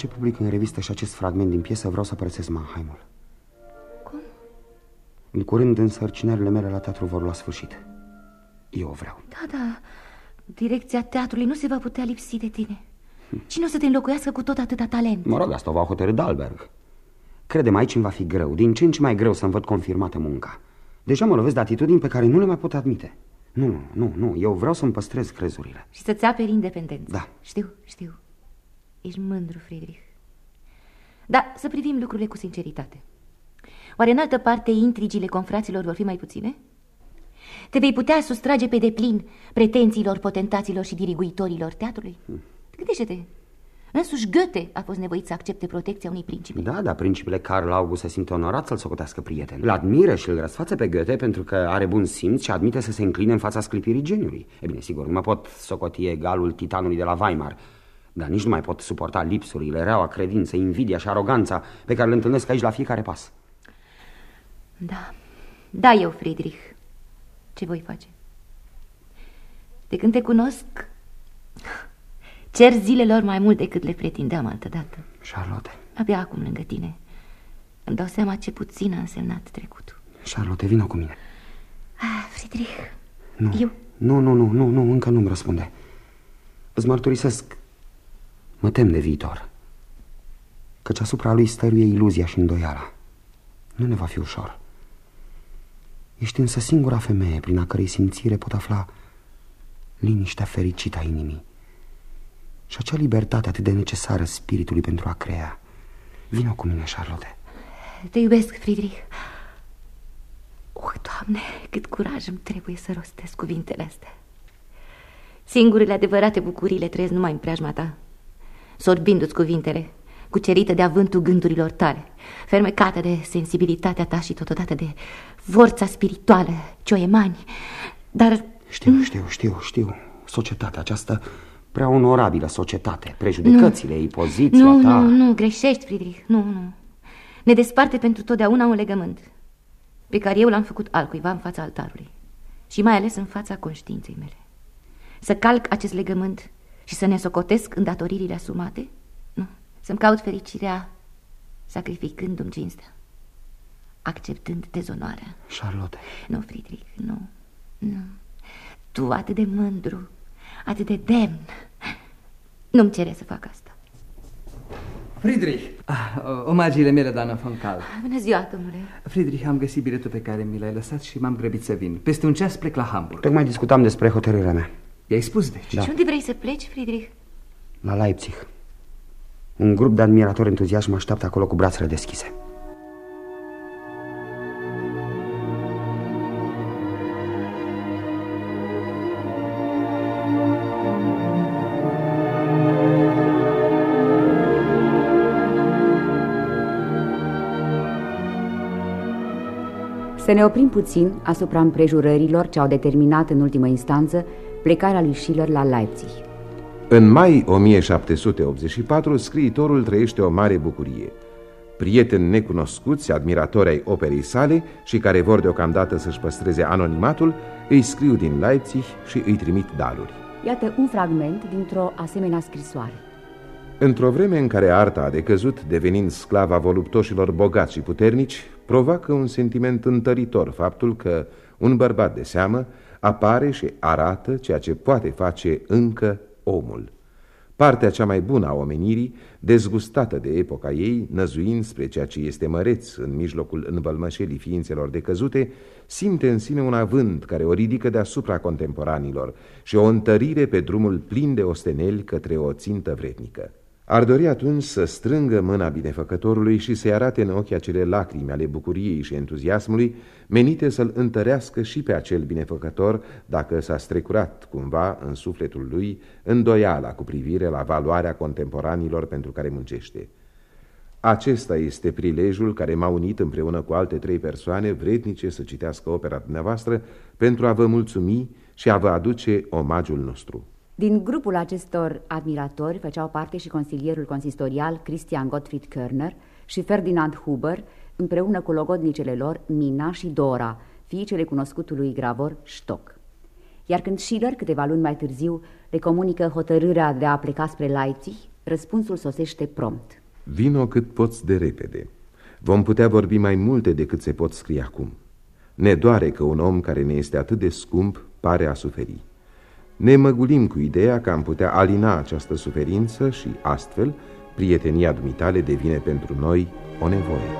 [SPEAKER 4] După ce public în revistă și acest fragment din piesă, vreau să părăsesc Mannheimul.
[SPEAKER 10] Cum?
[SPEAKER 4] În curând, însărcinările mele la teatru vor lua sfârșit. Eu vreau.
[SPEAKER 10] Da, da, direcția teatrului nu se va putea lipsi de tine. Cine o să te înlocuiască cu tot atâta talent?
[SPEAKER 4] Mă rog, asta o va hotărâ Dalberg. Crede-mă, aici îmi va fi greu, din ce în ce mai greu să-mi văd confirmată munca. Deja mă lovesc de atitudini pe care nu le mai pot admite. Nu, nu, nu, eu vreau să-mi păstrez crezurile.
[SPEAKER 10] Și să-ți aperi independența.
[SPEAKER 4] Da.
[SPEAKER 10] Știu, știu. Ești mândru, Friedrich. Da, să privim lucrurile cu sinceritate. Oare în altă parte intrigile confraților vor fi mai puține? Te vei putea sustrage pe deplin pretențiilor potentaților și diriguitorilor teatrului? Hmm. Gândește-te. Însuși Goethe a fost nevoit să accepte protecția unui principe.
[SPEAKER 4] Da, dar principele Carl August se simte onorat să-l socotească prieten. Îl admiră și îl răsfață pe Goethe pentru că are bun simț și admite să se încline în fața sclipirii geniului. E bine, sigur, nu mă pot socoti egalul titanului de la Weimar, dar nici nu mai pot suporta lipsurile, reaua credință, invidia și aroganța pe care le întâlnesc aici la fiecare pas.
[SPEAKER 10] Da, da eu, Friedrich. Ce voi face? De când te cunosc, cer zilelor mai mult decât le pretindeam altădată.
[SPEAKER 4] Charlotte.
[SPEAKER 10] Abia acum lângă tine. Îmi dau seama ce puțin a însemnat trecutul.
[SPEAKER 4] Charlotte, vină cu mine.
[SPEAKER 10] Ah, Friedrich,
[SPEAKER 4] Nu.
[SPEAKER 10] Eu?
[SPEAKER 4] Nu, nu, nu, nu, nu, încă nu-mi răspunde. Îți mărturisesc, mă tem de viitor. Căci asupra lui stăruie iluzia și îndoiala. Nu ne va fi ușor. Ești însă singura femeie prin a cărei simțire pot afla liniștea fericită a inimii și acea libertate atât de necesară spiritului pentru a crea. Vino cu mine, Charlotte.
[SPEAKER 10] te iubesc, Friedrich. Oh, Doamne, cât curaj îmi trebuie să rostesc cuvintele astea. Singurele adevărate bucurii le trăiesc numai în preajma ta, sorbindu-ți cuvintele, cucerită de avântul gândurilor tale, fermecată de sensibilitatea ta și totodată de forța spirituală ce o emani. Dar
[SPEAKER 4] Știu, știu, știu, știu. Societatea aceasta, prea onorabilă societate, prejudecățile ei, poziția
[SPEAKER 10] nu,
[SPEAKER 4] ta...
[SPEAKER 10] nu, nu, greșești, Friedrich, nu, nu. Ne desparte pentru totdeauna un legământ pe care eu l-am făcut altcuiva în fața altarului și mai ales în fața conștiinței mele. Să calc acest legământ și să ne socotesc îndatoririle asumate? Nu, să-mi caut fericirea sacrificându-mi cinstea, acceptând dezonoarea.
[SPEAKER 4] Charlotte,
[SPEAKER 10] Nu, Friedrich, nu, nu. Tu atât de mândru, atât de demn, nu-mi cere să fac asta.
[SPEAKER 6] Friedrich! Ah, omagiile mele, doamna von Cal.
[SPEAKER 10] Bună ziua, domnule.
[SPEAKER 6] Friedrich, am găsit biletul pe care mi l-ai lăsat și m-am grăbit să vin. Peste un ceas plec la Hamburg.
[SPEAKER 4] tocmai discutam despre hotărârea mea.
[SPEAKER 6] I-ai spus, deci?
[SPEAKER 4] Da.
[SPEAKER 10] Și unde vrei să pleci, Friedrich?
[SPEAKER 4] La Leipzig. Un grup de admiratori entuziaști mă așteaptă acolo cu brațele deschise.
[SPEAKER 3] Să ne oprim puțin asupra împrejurărilor ce au determinat în ultimă instanță plecarea lui Schiller la Leipzig.
[SPEAKER 2] În mai 1784, scriitorul trăiește o mare bucurie. Prieteni necunoscuți, admiratori ai operei sale și care vor deocamdată să-și păstreze anonimatul, îi scriu din Leipzig și îi trimit daruri.
[SPEAKER 3] Iată un fragment dintr-o asemenea scrisoare.
[SPEAKER 2] Într-o vreme în care arta a decăzut, devenind sclava voluptoșilor bogați și puternici, provoacă un sentiment întăritor faptul că un bărbat de seamă apare și arată ceea ce poate face încă omul. Partea cea mai bună a omenirii, dezgustată de epoca ei, năzuind spre ceea ce este măreț în mijlocul învălmășelii ființelor decăzute, simte în sine un avânt care o ridică deasupra contemporanilor și o întărire pe drumul plin de osteneli către o țintă vrednică. Ar dori atunci să strângă mâna binefăcătorului și să-i arate în ochii acele lacrimi ale bucuriei și entuziasmului, menite să-l întărească și pe acel binefăcător dacă s-a strecurat cumva în sufletul lui îndoiala cu privire la valoarea contemporanilor pentru care muncește. Acesta este prilejul care m-a unit împreună cu alte trei persoane vrednice să citească opera dumneavoastră pentru a vă mulțumi și a vă aduce omagiul nostru.
[SPEAKER 3] Din grupul acestor admiratori făceau parte și consilierul consistorial Christian Gottfried Körner și Ferdinand Huber, împreună cu logodnicele lor Mina și Dora, fiicele cunoscutului gravor Stock. Iar când Schiller, câteva luni mai târziu, le comunică hotărârea de a pleca spre Leipzig, răspunsul sosește prompt.
[SPEAKER 2] Vino cât poți de repede. Vom putea vorbi mai multe decât se pot scrie acum. Ne doare că un om care ne este atât de scump pare a suferi. Ne măgulim cu ideea că am putea alina această suferință și, astfel, prietenia dumitale devine pentru noi o nevoie.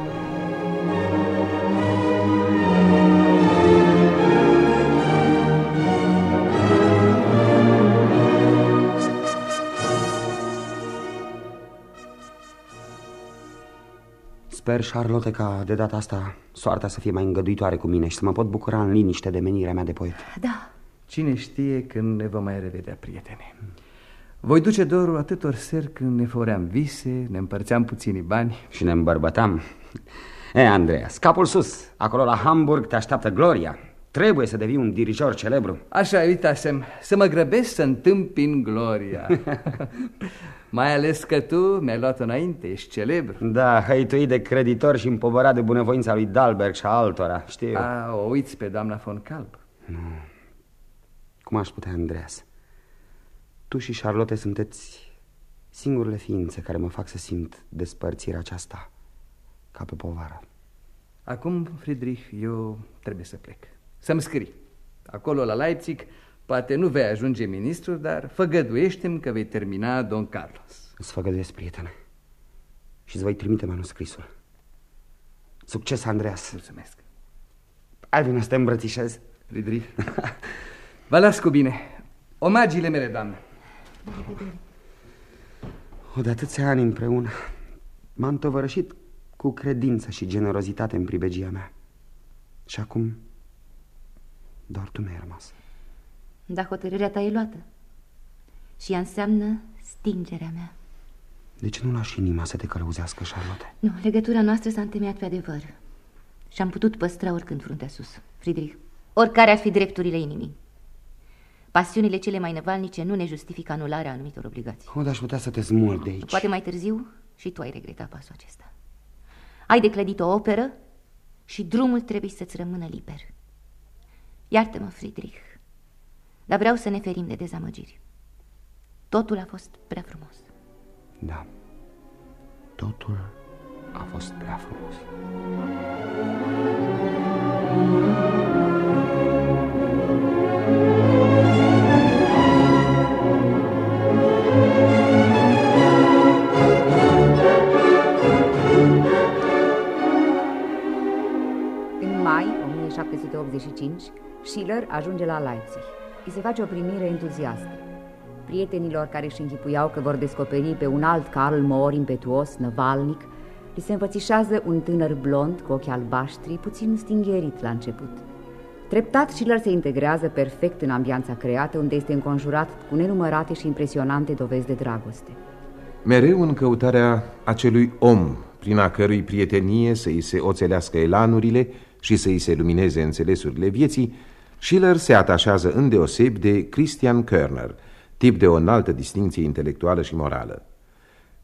[SPEAKER 4] Sper, Charlotte, ca de data asta soarta să fie mai îngăduitoare cu mine și să mă pot bucura în liniște de menirea mea de poet.
[SPEAKER 10] Da,
[SPEAKER 6] Cine știe când ne vom mai revedea, prietene. Voi duce dorul atâtor seri când ne făuream vise, ne împărțeam puțini bani.
[SPEAKER 4] Și ne îmbărbătam. E, Andreea, scapul sus. Acolo la Hamburg te așteaptă gloria. Trebuie să devii un dirijor celebru.
[SPEAKER 6] Așa, uitasem, să mă grăbesc să întâmpin gloria. Mai ales că tu mi-ai luat înainte, ești celebru.
[SPEAKER 4] Da, hăituit de creditor și împovărat de bunăvoința lui Dalberg și a altora, știu.
[SPEAKER 6] A, o uiți pe doamna von Kalb.
[SPEAKER 4] Nu. Cum aș putea, Andreas? Tu și Charlotte sunteți singurele ființe care mă fac să simt despărțirea aceasta ca pe povară.
[SPEAKER 6] Acum, Friedrich, eu trebuie să plec. Să-mi scrii. Acolo, la Leipzig, poate nu vei ajunge ministru, dar făgăduiește-mi că vei termina Don Carlos.
[SPEAKER 4] Îți făgăduiesc, prietene. Și îți voi trimite manuscrisul. Succes, Andreas.
[SPEAKER 6] Mulțumesc.
[SPEAKER 4] Ai vină să te îmbrățișez.
[SPEAKER 6] Friedrich. Vă las cu bine. Omagiile mele, doamnă.
[SPEAKER 4] O de atâția ani împreună m-am întovărășit cu credință și generozitate în pribegia mea. Și acum doar tu mi-ai rămas.
[SPEAKER 10] Dar hotărârea ta e luată. Și ea înseamnă stingerea mea.
[SPEAKER 4] De ce nu lași inima să te călăuzească, Charlotte?
[SPEAKER 10] Nu, legătura noastră s-a întemeiat pe adevăr. Și am putut păstra oricând fruntea sus. Friedrich, oricare ar fi drepturile inimii. Pasiunile cele mai năvalnice nu ne justifică anularea anumitor obligații.
[SPEAKER 4] O, aș putea să te smulg de aici.
[SPEAKER 10] Poate mai târziu și tu ai regretat pasul acesta. Ai de clădit o operă și drumul trebuie să-ți rămână liber. Iartă-mă, Friedrich, dar vreau să ne ferim de dezamăgiri. Totul a fost prea frumos.
[SPEAKER 4] Da, totul a fost prea frumos.
[SPEAKER 3] În 1785, Schiller ajunge la Leipzig. Îi se face o primire entuziastă. Prietenilor care își închipuiau că vor descoperi pe un alt Karl Moor impetuos, năvalnic, li se înfățișează un tânăr blond cu ochi albaștri, puțin stingherit la început. Treptat, Schiller se integrează perfect în ambianța creată, unde este înconjurat cu nenumărate și impresionante dovezi de dragoste.
[SPEAKER 2] Mereu în căutarea acelui om, prin a cărui prietenie să îi se oțelească elanurile și să îi se lumineze înțelesurile vieții, Schiller se atașează îndeoseb de Christian Körner, tip de o înaltă distinție intelectuală și morală.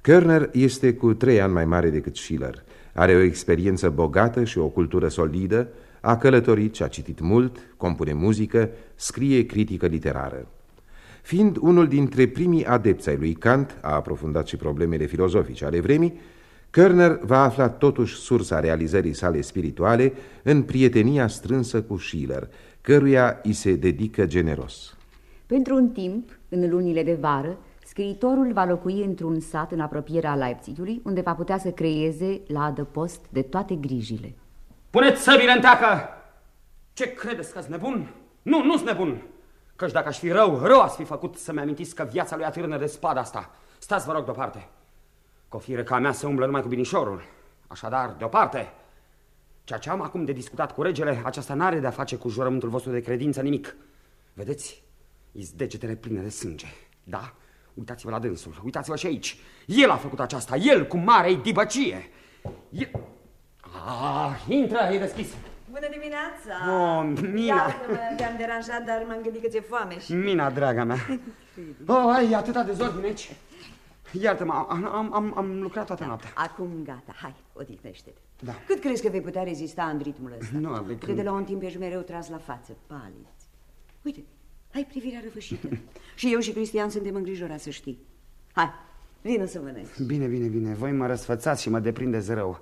[SPEAKER 2] Körner este cu trei ani mai mare decât Schiller, are o experiență bogată și o cultură solidă, a călătorit și a citit mult, compune muzică, scrie critică literară. Fiind unul dintre primii adepți ai lui Kant, a aprofundat și problemele filozofice ale vremii, Körner va afla totuși sursa realizării sale spirituale în prietenia strânsă cu Schiller, căruia îi se dedică generos.
[SPEAKER 3] Pentru un timp, în lunile de vară, scriitorul va locui într-un sat în apropierea Leipzigului, unde va putea să creeze la adăpost de toate grijile.
[SPEAKER 4] Puneți săbile în teacă! Ce credeți că nebun? Nu, nu-s nebun! Căci dacă aș fi rău, rău ați fi făcut să-mi amintiți că viața lui atârnă de spada asta. Stați, vă rog, deoparte. Că o fire ca mea se umblă numai cu binișorul. Așadar, deoparte. Ceea ce am acum de discutat cu regele, aceasta n-are de-a face cu jurământul vostru de credință nimic. Vedeți? Îți degetele pline de sânge. Da? Uitați-vă la dânsul. Uitați-vă și aici. El a făcut aceasta. El cu mare dibăcie. El... Ah, intră, e deschis.
[SPEAKER 13] Bună dimineața!
[SPEAKER 4] Oh, Mina!
[SPEAKER 13] Iartă-mă, te-am deranjat, dar m-am gândit că ți-e foame și...
[SPEAKER 4] Mina, draga mea. Oh, ai atâta dezordine aici. Iartă-mă, am, am, am, am lucrat toată noaptea.
[SPEAKER 13] Acum gata, hai, odihnește-te.
[SPEAKER 4] Da.
[SPEAKER 13] Cât crezi că vei putea rezista în ritmul ăsta?
[SPEAKER 4] Nu, de
[SPEAKER 13] Că de la un timp ești mereu tras la față, palid. Uite, ai privirea răvășită. și eu și Cristian suntem îngrijorați, să știi. Hai, vină să mănânci.
[SPEAKER 4] Bine, bine, bine. Voi mă răsfățați și mă deprindeți rău.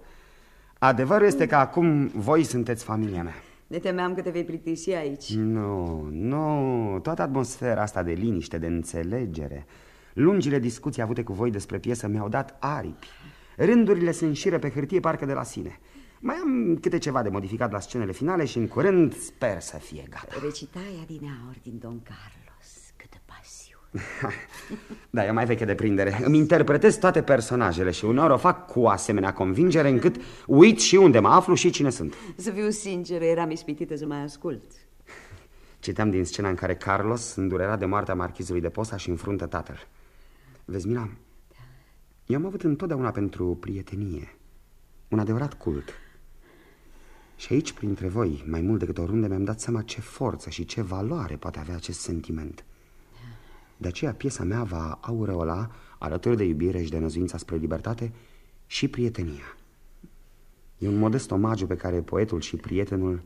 [SPEAKER 4] Adevărul este că acum voi sunteți familia mea.
[SPEAKER 13] Ne temeam că te vei plictisi aici.
[SPEAKER 4] Nu, nu, toată atmosfera asta de liniște, de înțelegere Lungile discuții avute cu voi despre piesă mi-au dat aripi. Rândurile se înșiră pe hârtie parcă de la sine. Mai am câte ceva de modificat la scenele finale și în curând sper să fie gata.
[SPEAKER 13] Recitaia din aur din Don Carlos, câtă pasiune.
[SPEAKER 4] Da, e mai veche de prindere. Îmi interpretez toate personajele și uneori o fac cu asemenea convingere încât uit și unde mă aflu și cine sunt.
[SPEAKER 13] Să fiu sinceră, eram ispitită să mai ascult.
[SPEAKER 4] Citeam din scena în care Carlos, îndurerat de moartea marchizului de Posa și înfruntă tatăl Vezi, Mila, eu am avut întotdeauna pentru prietenie un adevărat cult. Și aici, printre voi, mai mult decât oriunde, mi-am dat seama ce forță și ce valoare poate avea acest sentiment. De aceea, piesa mea va aureola, alături de iubire și de năzuința spre libertate, și prietenia. E un modest omagiu pe care poetul și prietenul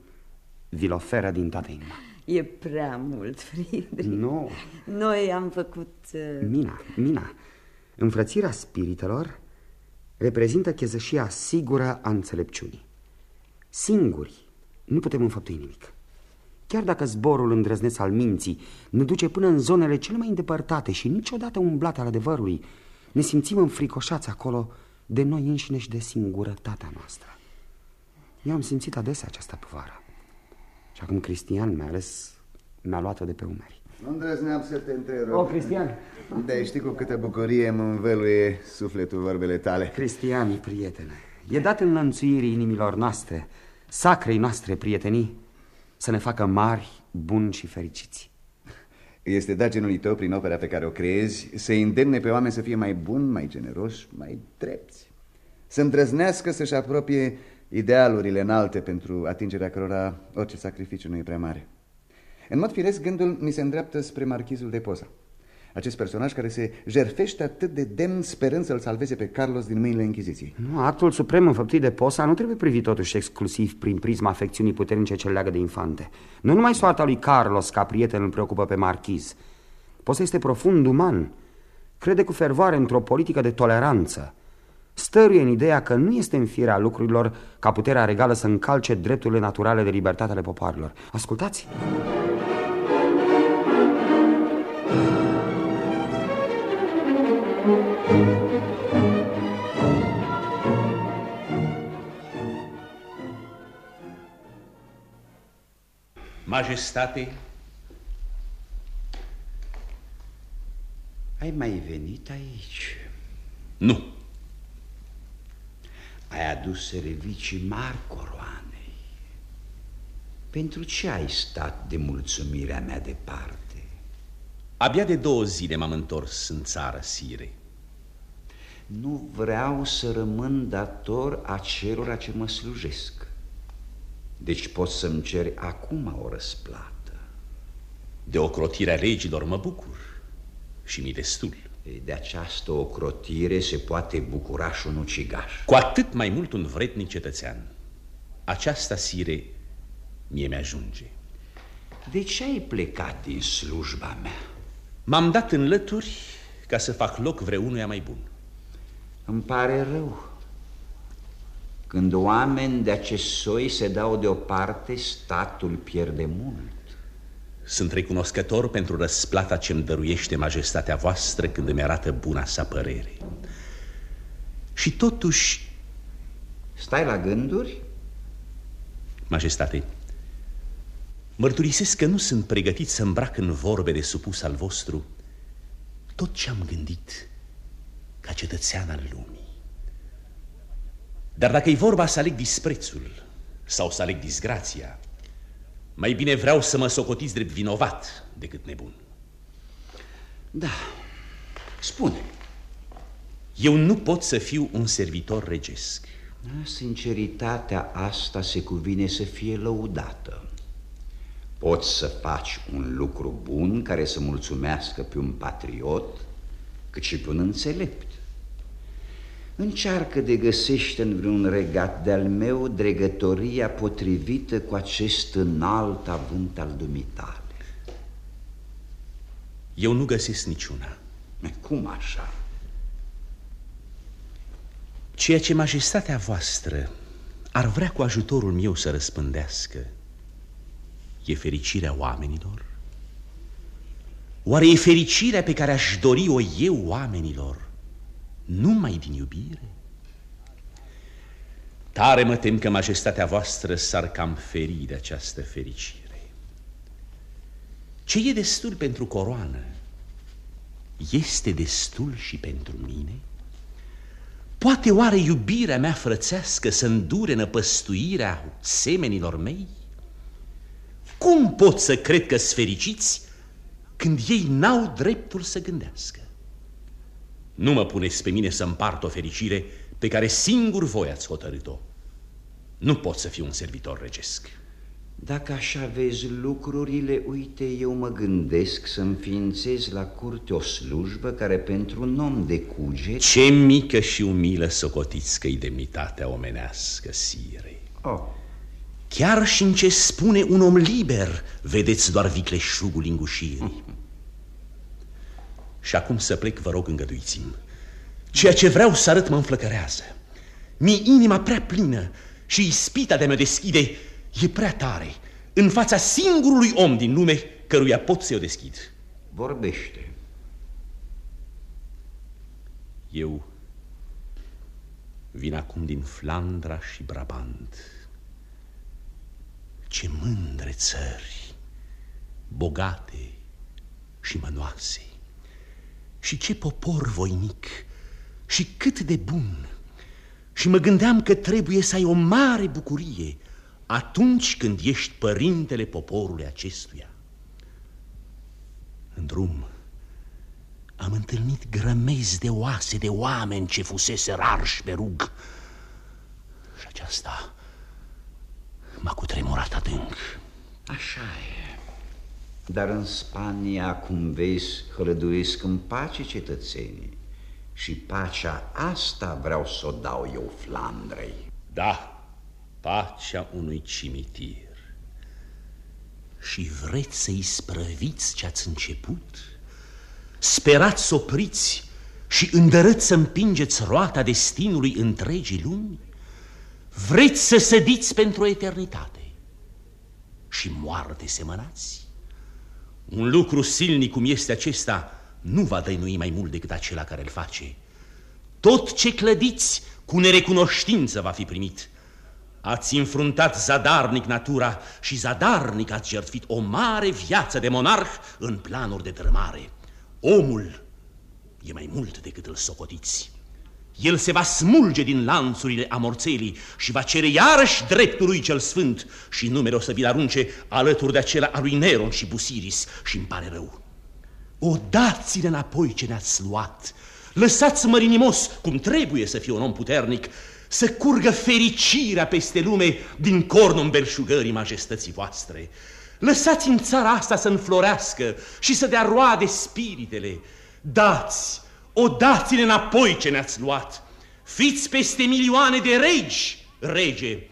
[SPEAKER 4] vi-l oferă din toată inima.
[SPEAKER 13] E prea mult, Friedrich.
[SPEAKER 4] Nu.
[SPEAKER 13] Noi am făcut... Uh...
[SPEAKER 4] Mina, Mina, înfrățirea spiritelor reprezintă chezășia sigură a înțelepciunii. Singuri nu putem înfăptui nimic. Chiar dacă zborul îndrăzneț al minții ne duce până în zonele cele mai îndepărtate și niciodată umblat al adevărului, ne simțim înfricoșați acolo de noi înșine și de singurătatea noastră. Eu am simțit adesea această povară. Și acum Cristian mai ales mi-a luat-o de pe umeri.
[SPEAKER 14] Nu îndrăzneam să te întreb.
[SPEAKER 4] O, Cristian!
[SPEAKER 14] Da, știi cu câtă bucurie mă învăluie sufletul vorbele tale.
[SPEAKER 4] Cristian, prietene, e dat în lănțuirii inimilor noastre, sacrei noastre prietenii, să ne facă mari, buni și fericiți.
[SPEAKER 14] Este dat genului tău, prin opera pe care o creezi, să îndemne pe oameni să fie mai buni, mai generoși, mai drepți. Să îndrăznească să-și apropie idealurile înalte pentru atingerea cărora orice sacrificiu nu e prea mare. În mod firesc, gândul mi se îndreaptă spre marchizul de Poza. Acest personaj care se jerfește atât de demn sperând să-l salveze pe Carlos din mâinile Închiziției.
[SPEAKER 4] Nu, actul suprem înfăptuit de Posa nu trebuie privit totuși exclusiv prin prisma afecțiunii puternice ce leagă de infante. Nu numai soarta lui Carlos ca prieten îl preocupă pe marchiz. Posa este profund uman. Crede cu fervoare într-o politică de toleranță. Stăruie în ideea că nu este în firea lucrurilor ca puterea regală să încalce drepturile naturale de libertate ale popoarelor. Ascultați!
[SPEAKER 1] Majestate, ai mai venit aici?
[SPEAKER 8] Nu.
[SPEAKER 1] Ai adus servicii mari coroanei. Pentru ce ai stat de mulțumirea mea departe?
[SPEAKER 8] Abia de două zile m-am întors în țară, sire.
[SPEAKER 1] Nu vreau să rămân dator acelora ce mă slujesc. Deci poți să-mi ceri acum o răsplată.
[SPEAKER 8] De ocrotirea legilor mă bucur și mi destul.
[SPEAKER 1] De această ocrotire se poate bucura și un ucigaș.
[SPEAKER 8] Cu atât mai mult un vretnic cetățean. Aceasta, sire, mie mi-ajunge.
[SPEAKER 1] De ce ai plecat din slujba mea?
[SPEAKER 8] M-am dat în lături ca să fac loc vreunuia mai bun.
[SPEAKER 1] Îmi pare rău. Când oameni de acest soi se dau deoparte, statul pierde mult.
[SPEAKER 8] Sunt recunoscător pentru răsplata ce-mi dăruiește majestatea voastră când îmi arată buna sa părere. Și totuși...
[SPEAKER 1] Stai la gânduri?
[SPEAKER 8] Majestate, mărturisesc că nu sunt pregătit să îmbrac în vorbe de supus al vostru tot ce am gândit ca cetățean al lumii. Dar dacă e vorba să aleg disprețul sau să aleg disgrația, mai bine vreau să mă socotiți drept vinovat decât nebun.
[SPEAKER 1] Da, spune.
[SPEAKER 8] Eu nu pot să fiu un servitor regesc.
[SPEAKER 1] Da, sinceritatea asta se cuvine să fie lăudată. Poți să faci un lucru bun care să mulțumească pe un patriot, cât și pe un înțelept. Încearcă de găsește în vreun regat de-al meu dregătoria potrivită cu acest înalt avânt al dumitale.
[SPEAKER 8] Eu nu găsesc niciuna.
[SPEAKER 1] Cum așa?
[SPEAKER 8] Ceea ce majestatea voastră ar vrea cu ajutorul meu să răspândească e fericirea oamenilor? Oare e fericirea pe care aș dori-o eu oamenilor numai din iubire? Tare mă tem că majestatea voastră s-ar cam feri de această fericire. Ce e destul pentru coroană, este destul și pentru mine? Poate oare iubirea mea frățească să îndure năpăstuirea semenilor mei? Cum pot să cred că-s fericiți când ei n-au dreptul să gândească? Nu mă puneți pe mine să împart o fericire pe care singur voi ați hotărât-o. Nu pot să fiu un servitor regesc.
[SPEAKER 1] Dacă așa vezi lucrurile, uite, eu mă gândesc să înființez la curte o slujbă care pentru un om de cuget...
[SPEAKER 8] Ce mică și umilă socotiți că-i demnitatea omenească, sire.
[SPEAKER 1] Oh.
[SPEAKER 8] Chiar și în ce spune un om liber, vedeți doar vicleșugul lingușirii. și acum să plec, vă rog, îngăduiți-mi. Ceea ce vreau să arăt mă înflăcărează. Mi inima prea plină și ispita de a mă deschide e prea tare în fața singurului om din lume căruia pot să-i o deschid.
[SPEAKER 1] Vorbește.
[SPEAKER 8] Eu vin acum din Flandra și Brabant. Ce mândre țări, bogate și mănoase. Și ce popor voinic și cât de bun. Și mă gândeam că trebuie să ai o mare bucurie atunci când ești părintele poporului acestuia. În drum am întâlnit grămezi de oase de oameni ce fusese rarși pe rug. Și aceasta m-a cutremurat adânc.
[SPEAKER 1] Așa e. Dar în Spania, cum vezi, hălăduiesc în pace cetățenii. Și pacea asta vreau să o dau eu Flandrei.
[SPEAKER 8] Da, pacea unui cimitir. Și vreți să-i sprăviți ce-ați început? Sperați să opriți și îndărâți să împingeți roata destinului întregii lumi? Vreți să sădiți pentru eternitate și moarte semănați? Un lucru silnic cum este acesta nu va dăinui mai mult decât acela care îl face. Tot ce clădiți cu nerecunoștință va fi primit – Ați înfruntat zadarnic natura și zadarnic ați jertfit o mare viață de monarh în planuri de drămare. Omul e mai mult decât îl socotiți. El se va smulge din lanțurile amorțelii și va cere iarăși dreptul lui cel sfânt și numele o să vi-l arunce alături de acela a lui Neron și Busiris și îmi pare rău. O dați-le înapoi ce ne-ați luat. Lăsați mărinimos, cum trebuie să fie un om puternic, să curgă fericirea peste lume din cornul belșugării majestății voastre. Lăsați în țara asta să înflorească și să dea roade spiritele. Dați, o dați-ne înapoi ce ne-ați luat. Fiți peste milioane de regi, rege.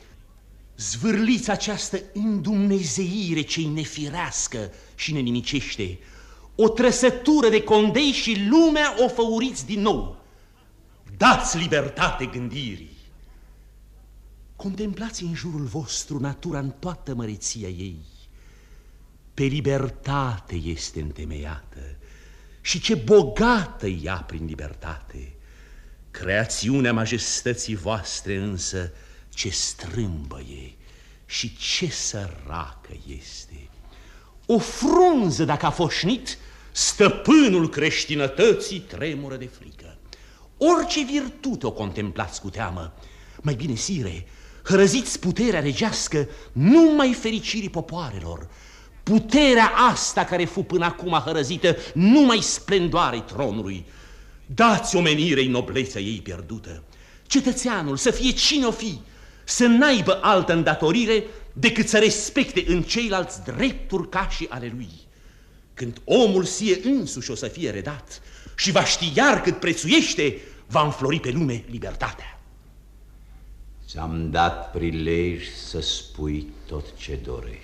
[SPEAKER 8] Zvârliți această indumnezeire ce-i nefirească și ne nimicește. O trăsătură de condei și lumea o făuriți din nou. Dați libertate gândirii. Contemplați în jurul vostru natura în toată măreția ei. Pe libertate este întemeiată și ce bogată ea prin libertate. Creațiunea majestății voastre însă ce strâmbă e și ce săracă este. O frunză dacă a foșnit, stăpânul creștinătății tremură de frică. Orice virtute o contemplați cu teamă, mai bine, sire, hărăziți puterea regească numai fericirii popoarelor. Puterea asta care fu până acum hărăzită numai splendoarei tronului. Dați omenirei noblețea ei pierdută. Cetățeanul să fie cine o fi, să n-aibă altă îndatorire decât să respecte în ceilalți drepturi ca și ale lui. Când omul sie însuși o să fie redat și va ști iar cât prețuiește, va înflori pe lume libertatea.
[SPEAKER 1] Ți-am dat prilej să spui tot ce dorești.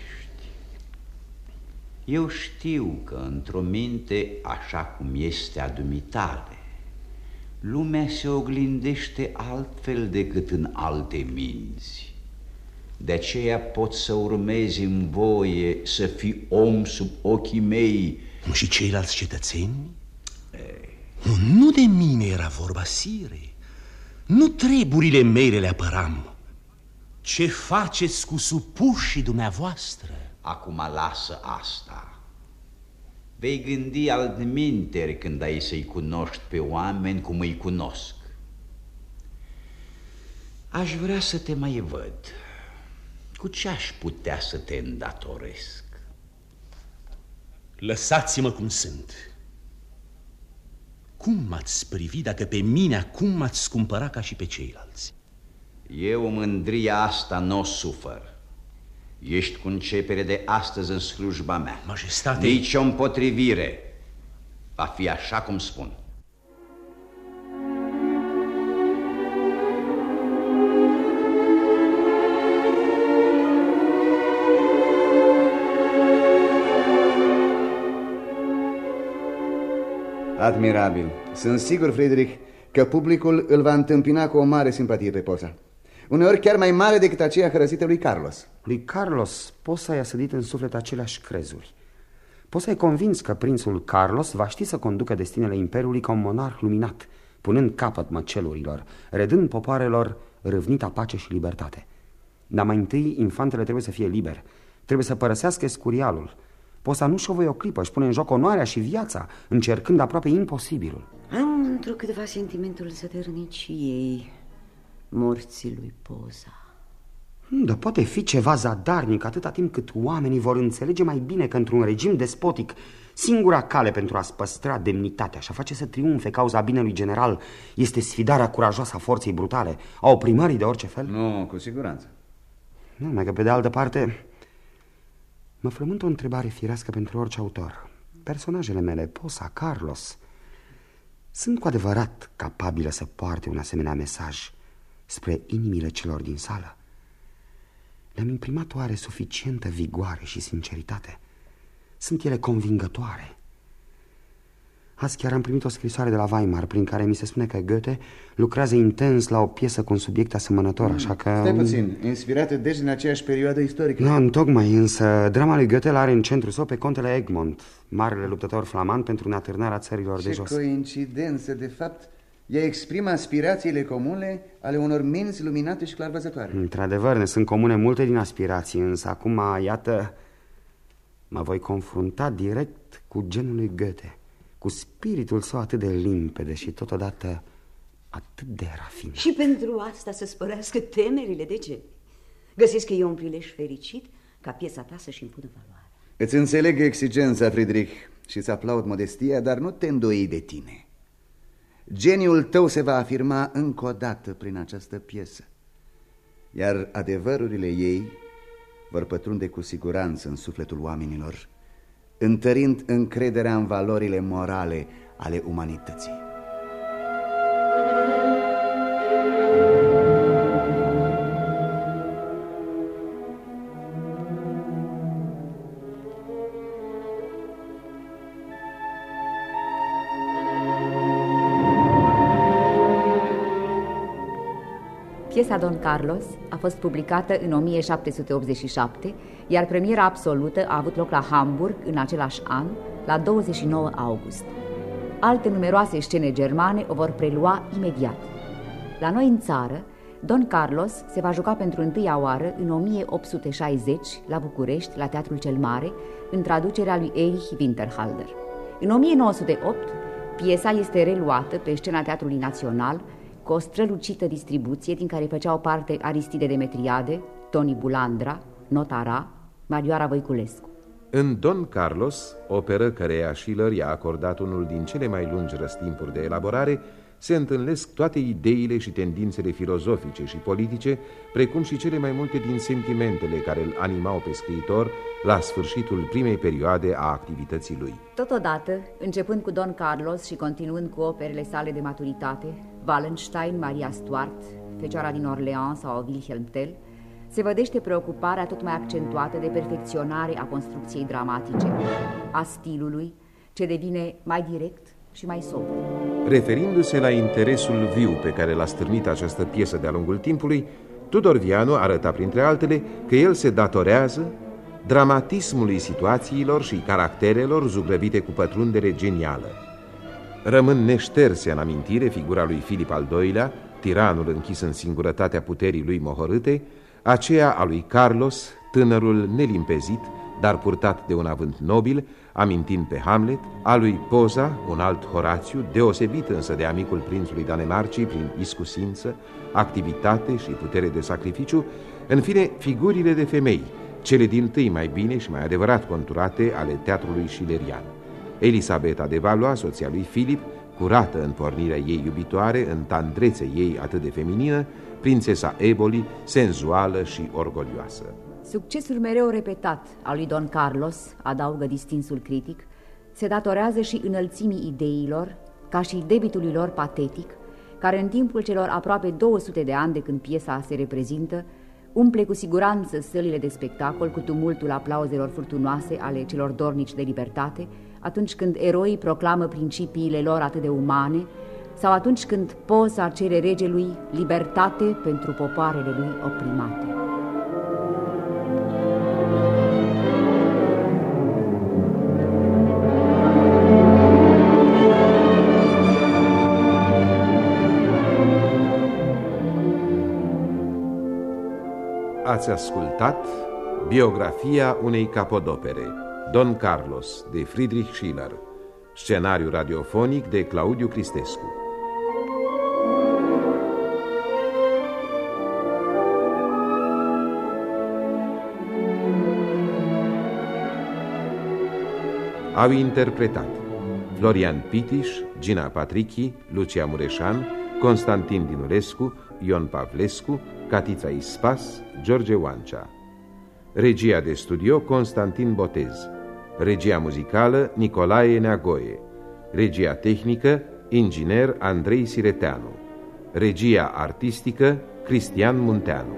[SPEAKER 1] Eu știu că într-o minte așa cum este a dumitale, lumea se oglindește altfel decât în alte minți. De aceea pot să urmezi în voie să fii om sub ochii mei.
[SPEAKER 8] Și ceilalți cetățeni? Nu, nu de mine era vorba, sire. Nu treburile mele le apăram. Ce faceți cu supușii dumneavoastră?
[SPEAKER 1] Acum lasă asta. Vei gândi altminteri când ai să-i cunoști pe oameni cum îi cunosc. Aș vrea să te mai văd. Cu ce aș putea să te îndatoresc?
[SPEAKER 8] Lăsați-mă cum sunt. Cum m-ați privi dacă pe mine acum m-ați scumpăra ca și pe ceilalți?
[SPEAKER 1] Eu mândria asta nu o sufăr. Ești cu începere de astăzi în slujba mea.
[SPEAKER 8] Majestate...
[SPEAKER 1] Nici o împotrivire. Va fi așa cum spun.
[SPEAKER 14] Admirabil. Sunt sigur, Friedrich, că publicul îl va întâmpina cu o mare simpatie pe Posa. Uneori chiar mai mare decât aceea hărăsită lui Carlos.
[SPEAKER 4] Lui Carlos, Posa i-a sădit în suflet aceleași crezuri. Posa e convins că prințul Carlos va ști să conducă destinele Imperiului ca un monarh luminat, punând capăt măcelurilor, redând popoarelor râvnita pace și libertate. Dar mai întâi, infantele trebuie să fie liber, trebuie să părăsească scurialul, Posa nu și-o voi o clipă, își pune în joc onoarea și viața, încercând aproape imposibilul.
[SPEAKER 13] Am într-o câteva sentimentul ei, morții lui Posa.
[SPEAKER 4] Hmm, dar poate fi ceva zadarnic atâta timp cât oamenii vor înțelege mai bine că într-un regim despotic Singura cale pentru a-ți păstra demnitatea și a face să triumfe cauza binelui general este sfidarea curajoasă a forței brutale, a oprimării de orice fel?
[SPEAKER 14] Nu, cu siguranță.
[SPEAKER 4] Nu, mai că pe de altă parte, Mă frământ o întrebare firească pentru orice autor. Personajele mele, Posa, Carlos, sunt cu adevărat capabile să poarte un asemenea mesaj spre inimile celor din sală? Le-am imprimat oare suficientă vigoare și sinceritate? Sunt ele convingătoare? Azi chiar am primit o scrisoare de la Weimar prin care mi se spune că Goethe lucrează intens la o piesă cu un subiect asemănător, așa că...
[SPEAKER 14] Stai puțin, inspirată deci din aceeași perioadă istorică.
[SPEAKER 4] Nu, no, tocmai, însă drama lui Goethe are în centru său pe contele Egmont, marele luptător flamand pentru neatârnarea țărilor
[SPEAKER 14] Ce
[SPEAKER 4] de jos.
[SPEAKER 14] Ce coincidență, de fapt, ea exprimă aspirațiile comune ale unor minți luminate și clarvăzătoare.
[SPEAKER 4] Într-adevăr, ne sunt comune multe din aspirații, însă acum, iată, mă voi confrunta direct cu genul lui Goethe cu spiritul său atât de limpede și totodată atât de rafinat.
[SPEAKER 13] Și pentru asta să spărească temerile, de ce? Găsesc că e un prilej fericit ca piesa ta să-și impună valoare.
[SPEAKER 14] Îți înțeleg exigența, Friedrich, și îți aplaud modestia, dar nu te îndoi de tine. Geniul tău se va afirma încă o dată prin această piesă, iar adevărurile ei vor pătrunde cu siguranță în sufletul oamenilor întărind încrederea în valorile morale ale umanității.
[SPEAKER 3] Piesa Don Carlos a fost publicată în 1787, iar premiera absolută a avut loc la Hamburg în același an, la 29 august. Alte numeroase scene germane o vor prelua imediat. La noi în țară, Don Carlos se va juca pentru întâia oară în 1860 la București, la Teatrul cel Mare, în traducerea lui Erich Winterhalder. În 1908, piesa este reluată pe scena Teatrului Național, cu o strălucită distribuție din care făceau parte Aristide Demetriade, Toni Bulandra, Notara, Marioara Voiculescu.
[SPEAKER 2] În Don Carlos, operă căreia Schiller i-a acordat unul din cele mai lungi răstimpuri de elaborare, se întâlnesc toate ideile și tendințele filozofice și politice, precum și cele mai multe din sentimentele care îl animau pe scriitor la sfârșitul primei perioade a activității lui.
[SPEAKER 3] Totodată, începând cu Don Carlos și continuând cu operele sale de maturitate, Wallenstein, Maria Stuart, Fecioara din Orleans sau Wilhelm Tell, se vădește preocuparea tot mai accentuată de perfecționare a construcției dramatice, a stilului, ce devine mai direct și mai sobru.
[SPEAKER 2] Referindu-se la interesul viu pe care l-a stârnit această piesă de-a lungul timpului, Tudor Vianu arăta printre altele că el se datorează dramatismului situațiilor și caracterelor zugrăvite cu pătrundere genială. Rămân neșterse în amintire figura lui Filip al II-lea, tiranul închis în singurătatea puterii lui mohorâte, aceea a lui Carlos, tânărul nelimpezit, dar purtat de un avânt nobil, amintind pe Hamlet, a lui Poza, un alt Horațiu, deosebit însă de amicul prințului Danemarcii prin iscusință, activitate și putere de sacrificiu, în fine, figurile de femei, cele din tâi mai bine și mai adevărat conturate ale teatrului șilerian. Elisabeta de Valois, soția lui Filip, curată în pornirea ei iubitoare, în tandrețe ei atât de feminină, prințesa Eboli, senzuală și orgolioasă.
[SPEAKER 3] Succesul mereu repetat al lui Don Carlos, adaugă distinsul critic, se datorează și înălțimii ideilor, ca și debitului lor patetic, care în timpul celor aproape 200 de ani de când piesa se reprezintă, umple cu siguranță sălile de spectacol cu tumultul aplauzelor furtunoase ale celor dornici de libertate, atunci când eroii proclamă principiile lor atât de umane, sau atunci când poza cere regelui libertate pentru popoarele lui oprimate.
[SPEAKER 2] Ați ascultat biografia unei capodopere, Don Carlos, de Friedrich Schiller, scenariu radiofonic de Claudiu Cristescu. Au interpretat Florian Pitiș, Gina Patrichi, Lucia Mureșan, Constantin Dinulescu, Ion Pavlescu, Catița Ispas, George Oancea. Regia de studio Constantin Botez. Regia muzicală Nicolae Neagoie. Regia tehnică inginer Andrei Sireteanu. Regia artistică Cristian Munteanu.